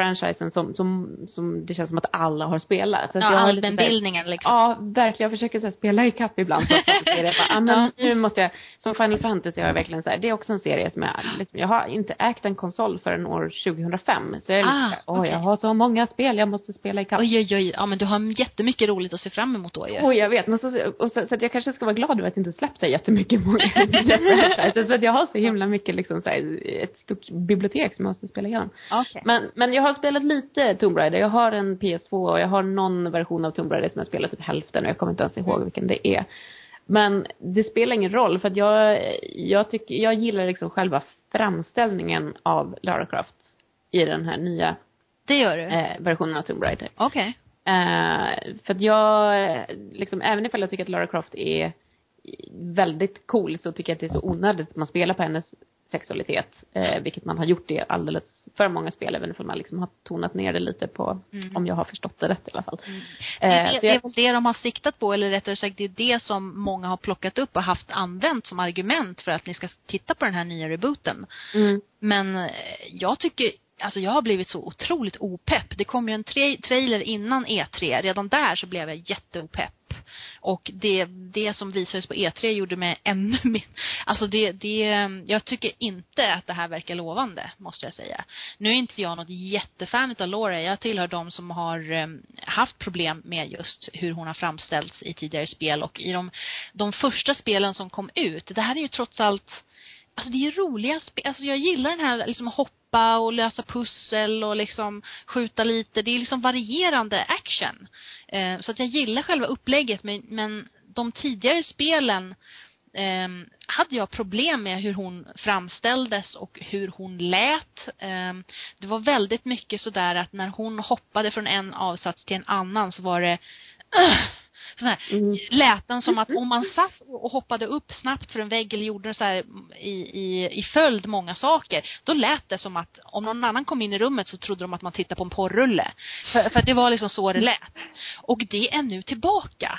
franchisen som, som, som det känns som att alla har spelat. Så Ja, lite allmänbildningen liksom. Ja, verkligen. Jag försöker så här, spela i kapp ibland. Så att jag. <laughs> Bara, ah, men nu måste jag, som Final Fantasy har jag verkligen så här, det är också en serie som jag, liksom, jag har inte ägt en konsol förrän år 2005. Så jag är lite Ah, här, åh okej. jag har så många spel jag måste spela i kapp. Oj, oj, oj. Ja, men du har jättemycket roligt att se fram emot då ju. Oj, jag vet. Men så, och så, så att jag kanske ska vara glad över att det inte släpps så jättemycket många <laughs> franchises. Så att jag har så himla mycket liksom så här, ett stort bibliotek som jag måste spela igenom. Okej. Men, men jag har spelat lite Tomb Raider. Jag har en PS2 och jag har någon version av Tomb Raider som jag spelat typ hälften och jag kommer inte ens ihåg vilken det är. Men det spelar ingen roll för att jag, jag tycker, jag gillar liksom själva framställningen av Lara Croft i den här nya Det gör du? eh, versionen av Tomb Raider. Okej. Eh, för att jag, liksom, även ifall jag tycker att Lara Croft är väldigt cool så tycker jag att det är så onödigt att man spelar på hennes sexualitet. Eh, vilket man har gjort i alldeles för många spel, även ifall man liksom har tonat ner det lite på, Mm. om jag har förstått det rätt i alla fall. Det är, Eh, det, så det är väl det de har siktat på, eller rättare sagt det är det som många har plockat upp och haft använt som argument för att ni ska titta på den här nya rebooten. mm, Men eh, jag tycker, alltså jag har blivit så otroligt opepp. Det kom ju en tra- trailer innan E3. Redan där så blev jag jätteopepp. Och det, det som visades på E3 gjorde mig <laughs> ännu mer, alltså det, det, jag tycker inte att det här verkar lovande, måste jag säga. Nu är inte jag något jättefan av Laura. Jag tillhör de som har ehm, haft problem med just hur hon har framställts i tidigare spel och i de, de första spelen som kom ut. Det här är ju trots allt Alltså det är roliga spel. Alltså jag gillar den här liksom hoppa och lösa pussel och liksom skjuta lite. Det är liksom varierande action. Eh, så att jag gillar själva upplägget men, men de tidigare spelen eh, hade jag problem med hur hon framställdes och hur hon lät. Eh, det var väldigt mycket sådär att när hon hoppade från en avsats till en annan så var det uh, <clears throat> sån här, mm, lät den som att om man satt och hoppade upp snabbt för en vägg eller gjorde så här i, i, i följd många saker, då lät det som att om någon annan kom in i rummet så trodde de att man tittade på en porrulle. För, för att det var liksom så det lät. Och det är nu tillbaka.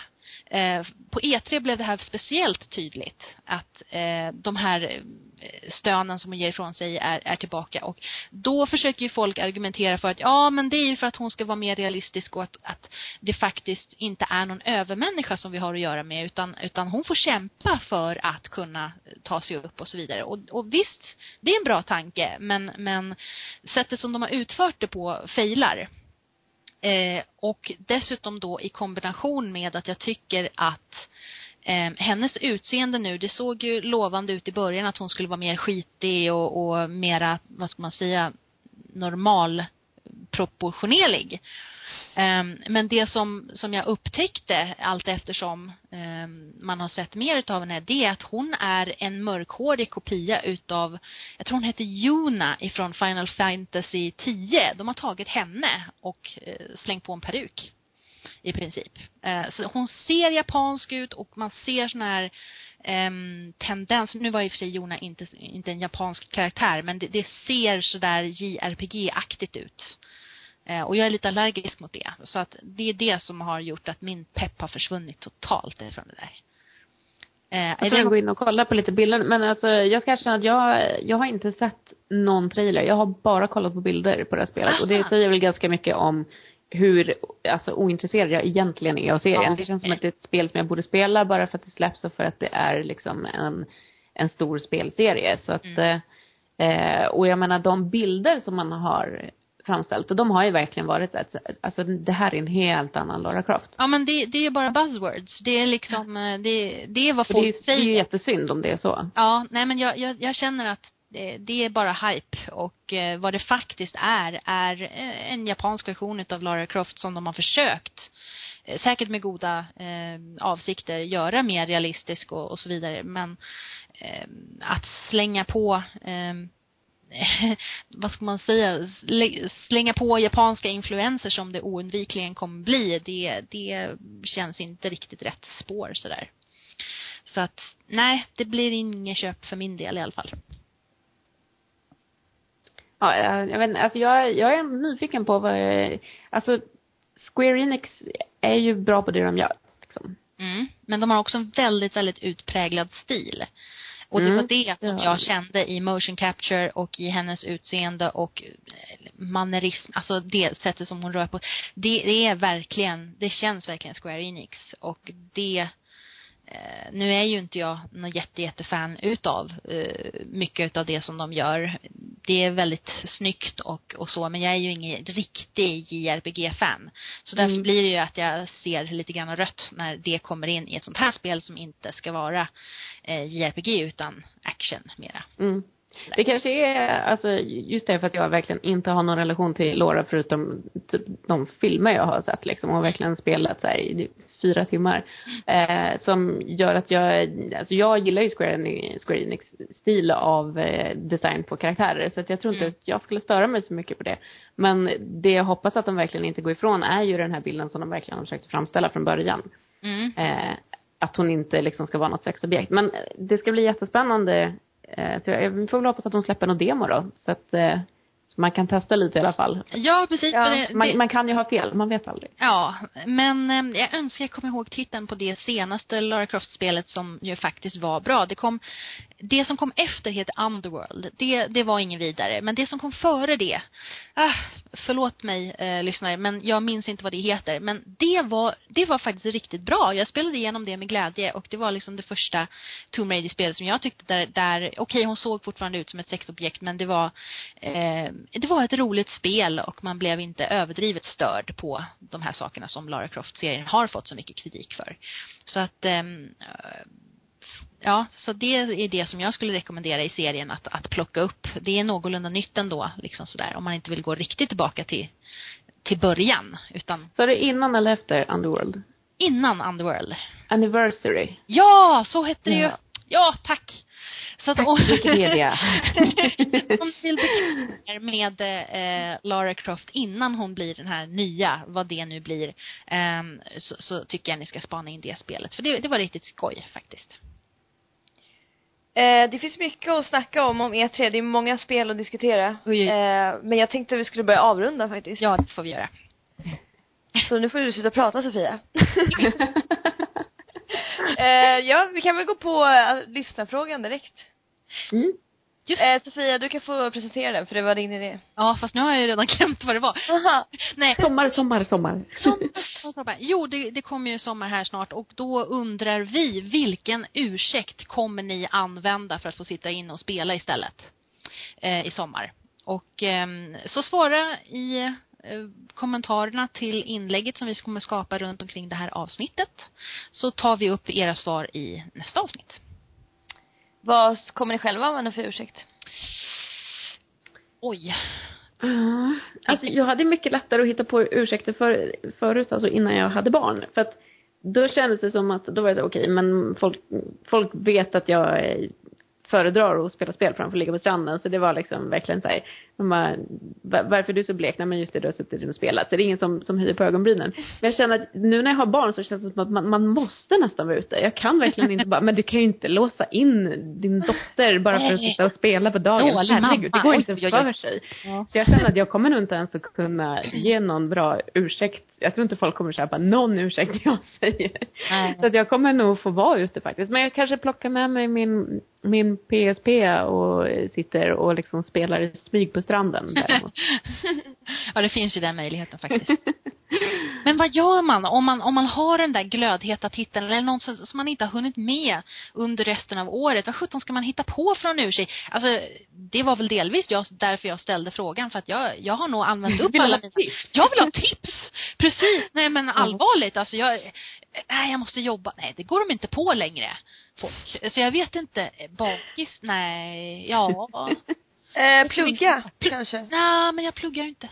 Eh, på E3 blev det här speciellt tydligt att eh, de här eh, stönen som hon ger ifrån sig är, är tillbaka. Och då försöker ju folk argumentera för att ja men det är ju för att hon ska vara mer realistisk och att, att det faktiskt inte är någon övermänniska som vi har att göra med utan, utan hon får kämpa för att kunna ta sig upp och så vidare. Och, och visst, det är en bra tanke men, men sättet som de har utfört det på failar. Eh, och dessutom då i kombination med att jag tycker att eh, hennes utseende nu, det såg ju lovande ut i början att hon skulle vara mer skitig och, och mera, vad ska man säga, normal proportionerlig. Ehm, men det som, som jag upptäckte allt eftersom ehm, man har sett mer utav henne, det är att hon är en mörkhårig kopia utav, jag tror hon heter Yuna ifrån Final Fantasy 10. De har tagit henne och eh, slängt på en peruk. I princip. Ehm, så hon ser japansk ut och man ser sån här um, tendens, nu var i och för sig Jona inte, inte en japansk karaktär, men det, det ser sådär JRPG-aktigt ut. Eh, och jag är lite allergisk mot det. Så att det är det som har gjort att min pepp har försvunnit totalt ifrån det där. Eh, jag det... gå in och kolla på lite bilder. Men alltså, jag ska erkänna att jag, jag har inte sett någon trailer. Jag har bara kollat på bilder på det här spelet. Aha. Och det säger väl ganska mycket om hur alltså, ointresserad jag egentligen är av serien. Ja. Det känns som att det är ett spel som jag borde spela bara för att det släpps och för att det är liksom en, en stor spelserie. Så att, mm. eh, och jag menar de bilder som man har framställt och de har ju verkligen varit att, alltså det här är en helt annan Lara Croft. Ja men det, det är ju bara buzzwords. Det är liksom, eh, det, det är vad folk det är, säger. Det är ju jättesynd om det är så. Ja, nej men jag, jag, jag känner att det, det är bara hype och eh, vad det faktiskt är, är eh, en japansk version utav Lara Croft som de har försökt säkert med goda eh, avsikter göra mer realistisk och, och så vidare men eh, att slänga på eh, <laughs> vad ska man säga, slänga på japanska influenser som det oundvikligen kommer bli, det, det känns inte riktigt rätt spår sådär. Så att, nej, det blir inget köp för min del i alla fall. Ja, jag vet alltså jag, jag är nyfiken på vad, alltså Square Enix är ju bra på det de gör, liksom. Mm, men de har också en väldigt, väldigt utpräglad stil. Och det var mm. det som jag kände i motion capture och i hennes utseende och eh, mannerism, alltså det sättet som hon rör på. Det, det är verkligen, det känns verkligen Square Enix och det nu är ju inte jag någon jätte, jättefan utav eh, mycket utav det som de gör. Det är väldigt snyggt och, och så, men jag är ju ingen riktig JRPG-fan. Så därför mm. blir det ju att jag ser lite grann rött när det kommer in i ett sånt här spel som inte ska vara eh, JRPG utan action mera. Mm. Det kanske är, alltså just det för att jag verkligen inte har någon relation till Laura förutom typ de filmer jag har sett liksom och verkligen spelat så här i fyra timmar. Eh, som gör att jag, alltså jag gillar ju Square Enix, Square Enix stil av eh, design på karaktärer så att jag tror inte mm. att jag skulle störa mig så mycket på det. Men det jag hoppas att de verkligen inte går ifrån är ju den här bilden som de verkligen har försökt framställa från början. Mm. Eh, att hon inte liksom ska vara något sexobjekt. Men det ska bli jättespännande Eh, så jag får väl hoppas att de släpper något demo då. Så att eh, så man kan testa lite i alla fall. Ja, precis. Ja, det, man, man, kan ju ha fel, man vet aldrig. Ja, men eh, jag önskar jag kommer ihåg titeln på det senaste Lara Croft-spelet som ju faktiskt var bra. Det kom, det som kom efter heter Underworld. Det, det var ingen vidare. Men det som kom före det, ah, förlåt mig eh, lyssnare, men jag minns inte vad det heter. Men det var, det var faktiskt riktigt bra. Jag spelade igenom det med glädje och det var liksom det första Tomb Raider-spelet som jag tyckte där, där okej okay, hon såg fortfarande ut som ett sexobjekt men det var eh, det var ett roligt spel och man blev inte överdrivet störd på de här sakerna som Lara Croft-serien har fått så mycket kritik för. Så att ehm, ja, så det är det som jag skulle rekommendera i serien att, att plocka upp. Det är någorlunda nytt ändå, liksom sådär, om man inte vill gå riktigt tillbaka till, till början, utan. Så är det innan eller efter Underworld? Innan Underworld. Anniversary. Ja, så hette det ju. Ja, tack. Så att Tack Wikipedia. <laughs> om vill med eh, Lara Croft innan hon blir den här nya, vad det nu blir, eh, så, så, tycker jag ni ska spana in det spelet. För det, det var riktigt skoj faktiskt. Eh, det finns mycket att snacka om om E3. Det är många spel att diskutera. Eh, men jag tänkte att vi skulle börja avrunda faktiskt. Ja, det får vi göra. Så nu får du sluta prata Sofia. <laughs> <laughs> <laughs> Eh, ja, vi kan väl gå på uh, lyssnarfrågan direkt. Mm. Just Eh, Sofia, du kan få presentera den för det var din idé. Ja, fast nu har jag ju redan <laughs> glömt vad det var. Aha. <laughs> Nej, Sommar, sommar, sommar. Sommar, sommar. Jo, det, det kommer ju sommar här snart och då undrar vi vilken ursäkt kommer ni använda för att få sitta inne och spela istället eh, i sommar? Och ehm, så svara i eh, kommentarerna till inlägget som vi kommer skapa runt omkring det här avsnittet. Så tar vi upp era svar i nästa avsnitt. Vad kommer ni själva använda för ursäkt? Oj. Ja, alltså jag hade mycket lättare att hitta på ursäkter för, förut, alltså innan jag hade barn. För att då kändes det som att, då var det så okej, men folk, folk vet att jag eh, föredrar att spela spel framför att ligga på stranden. Så det var liksom verkligen så här, man bara, "Va- varför är du så blek? Nej men just det, du har suttit och spelat. Så det är ingen som, som höjer på ögonbrynen. Men jag känner att nu när jag har barn så känns det som att man, man måste nästan vara ute. Jag kan verkligen inte bara, men du kan ju inte låsa in din dotter bara för att sitta och spela på dagen. Dålig Herregud, det går inte för sig. Ja. Så jag känner att jag kommer nog inte ens att kunna ge någon bra ursäkt. Jag tror inte folk kommer köpa någon ursäkt jag säger. Nej. Så att jag kommer nog få vara ute faktiskt. Men jag kanske plockar med mig min, min PSP och sitter och liksom spelar i smyg på stranden däremot. <laughs> ja, det finns ju den möjligheten faktiskt. <laughs> Men vad gör man om man, om man har den där glödheta titeln eller någon som, som man inte har hunnit med under resten av året? Vad sjutton ska man hitta på för en ursäkt? Alltså, det var väl delvis jag, därför jag ställde frågan för att jag, jag har nog använt upp alla mina tips? jag vill ha tips! Precis! Nej men allvarligt alltså jag, nej jag måste jobba. Nej det går de inte på längre. Folk. Så jag vet inte, bakis, nej, ja. <laughs> Eh, plugga, kanske? Nej men jag pluggar inte.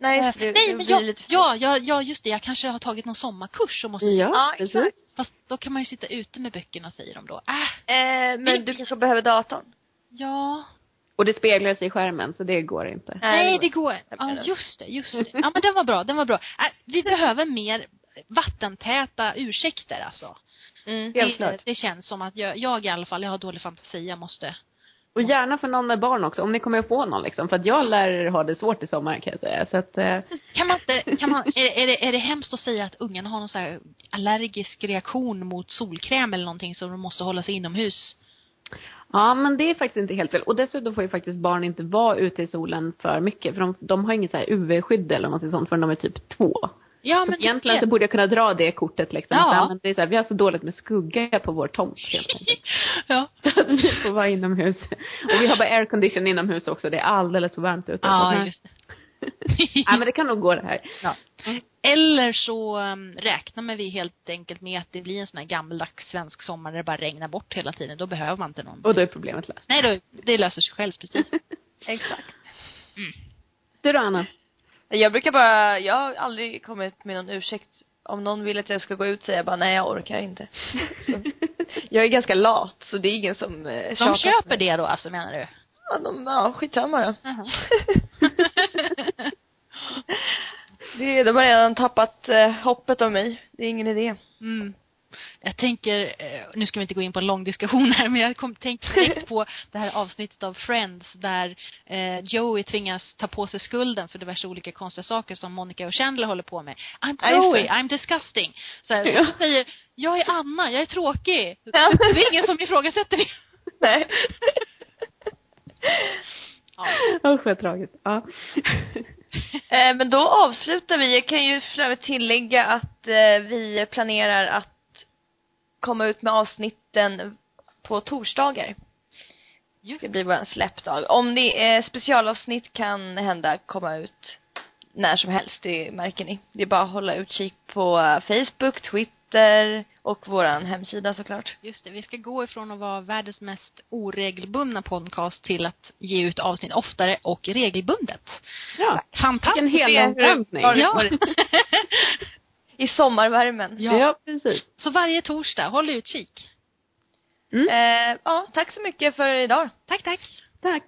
Nej, just det, Nej det men jag, ja, ja, ja just det, jag kanske har tagit någon sommarkurs och måste Ja, Ja, exakt. Fast då kan man ju sitta ute med böckerna säger de då. Äh, Eh, men du kanske behöver datorn? ja. Och det speglar sig i skärmen så det går inte. Nej, det går. Jag Ja, just det, just det. <laughs> Ja, men den var bra, den var bra. Äh, vi behöver mer vattentäta ursäkter alltså. Mm. Det, det känns som att jag, jag i alla fall, jag har dålig fantasi, jag måste Och gärna för någon med barn också, om ni kommer få någon liksom. För att jag lär ha det svårt i sommar kan jag säga. Så att, eh, Kan man inte, kan man, är, är, det, är det hemskt att säga att ungarna har någon så här allergisk reaktion mot solkräm eller någonting så de måste hålla sig inomhus? ja men det är faktiskt inte helt fel. Och dessutom får ju faktiskt barn inte vara ute i solen för mycket. För de, de har inget så här UV-skydd eller något sånt förrän de är typ två. Ja, men egentligen det, så borde jag kunna dra det kortet liksom. Ja. Ja. Men det är så här, vi har så dåligt med skugga på vår tomt helt enkelt. <laughs> ja. Så att vi får vara inomhus. Och vi har bara aircondition inomhus också. Det är alldeles för varmt ute. Ja, just det. <laughs> Nej men det kan nog gå det här. Ja. Eller så um, räknar vi helt enkelt med att det blir en sån här gammaldags svensk sommar där det bara regnar bort hela tiden. Då behöver man inte någon. Och då är problemet löst. Nej, då, det löser sig själv precis. <laughs> Exakt. Du då Anna? Jag brukar bara, jag har aldrig kommit med någon ursäkt. Om någon vill att jag ska gå ut säger jag bara nej jag orkar inte. Så. <laughs> Jag är ganska lat så det är ingen som eh, De tjatar köper det då alltså menar du? Ja, de, ja skitsamma då. Jaha. <laughs> <laughs> Det, de har redan tappat eh, hoppet om mig. Det är ingen idé. Mm. Jag tänker, eh, nu ska vi inte gå in på en lång diskussion här, men jag kom, tänkte direkt <laughs> på det här avsnittet av Friends där eh, Joey tvingas ta på sig skulden för diverse olika konstiga saker som Monica och Chandler håller på med. I'm Joey. I'm disgusting. Så, här, <laughs> så Ja. säger, jag är Anna, jag är tråkig. <laughs> Ja. Det är ingen som ifrågasätter det. Nej. Ja. Usch vad tragiskt. Ja. Eh, men då avslutar vi. Jag kan ju för tillägga att eh, vi planerar att komma ut med avsnitten på torsdagar. Just Det blir vår släppdag. Om det är specialavsnitt kan hända komma ut när som helst, det märker ni. Det är bara att hålla utkik på eh, Facebook, Twitter och våran hemsida såklart. Just det, vi ska gå ifrån att vara världens mest oregelbundna podcast till att ge ut avsnitt oftare och regelbundet. ja. Fantastiskt! Vilken helomvändning. Ja. <laughs> I sommarvärmen. Ja. ja, precis. Så varje torsdag, håll utkik. Mm. Eh, ja, tack så mycket för idag. Tack, tack. Tack.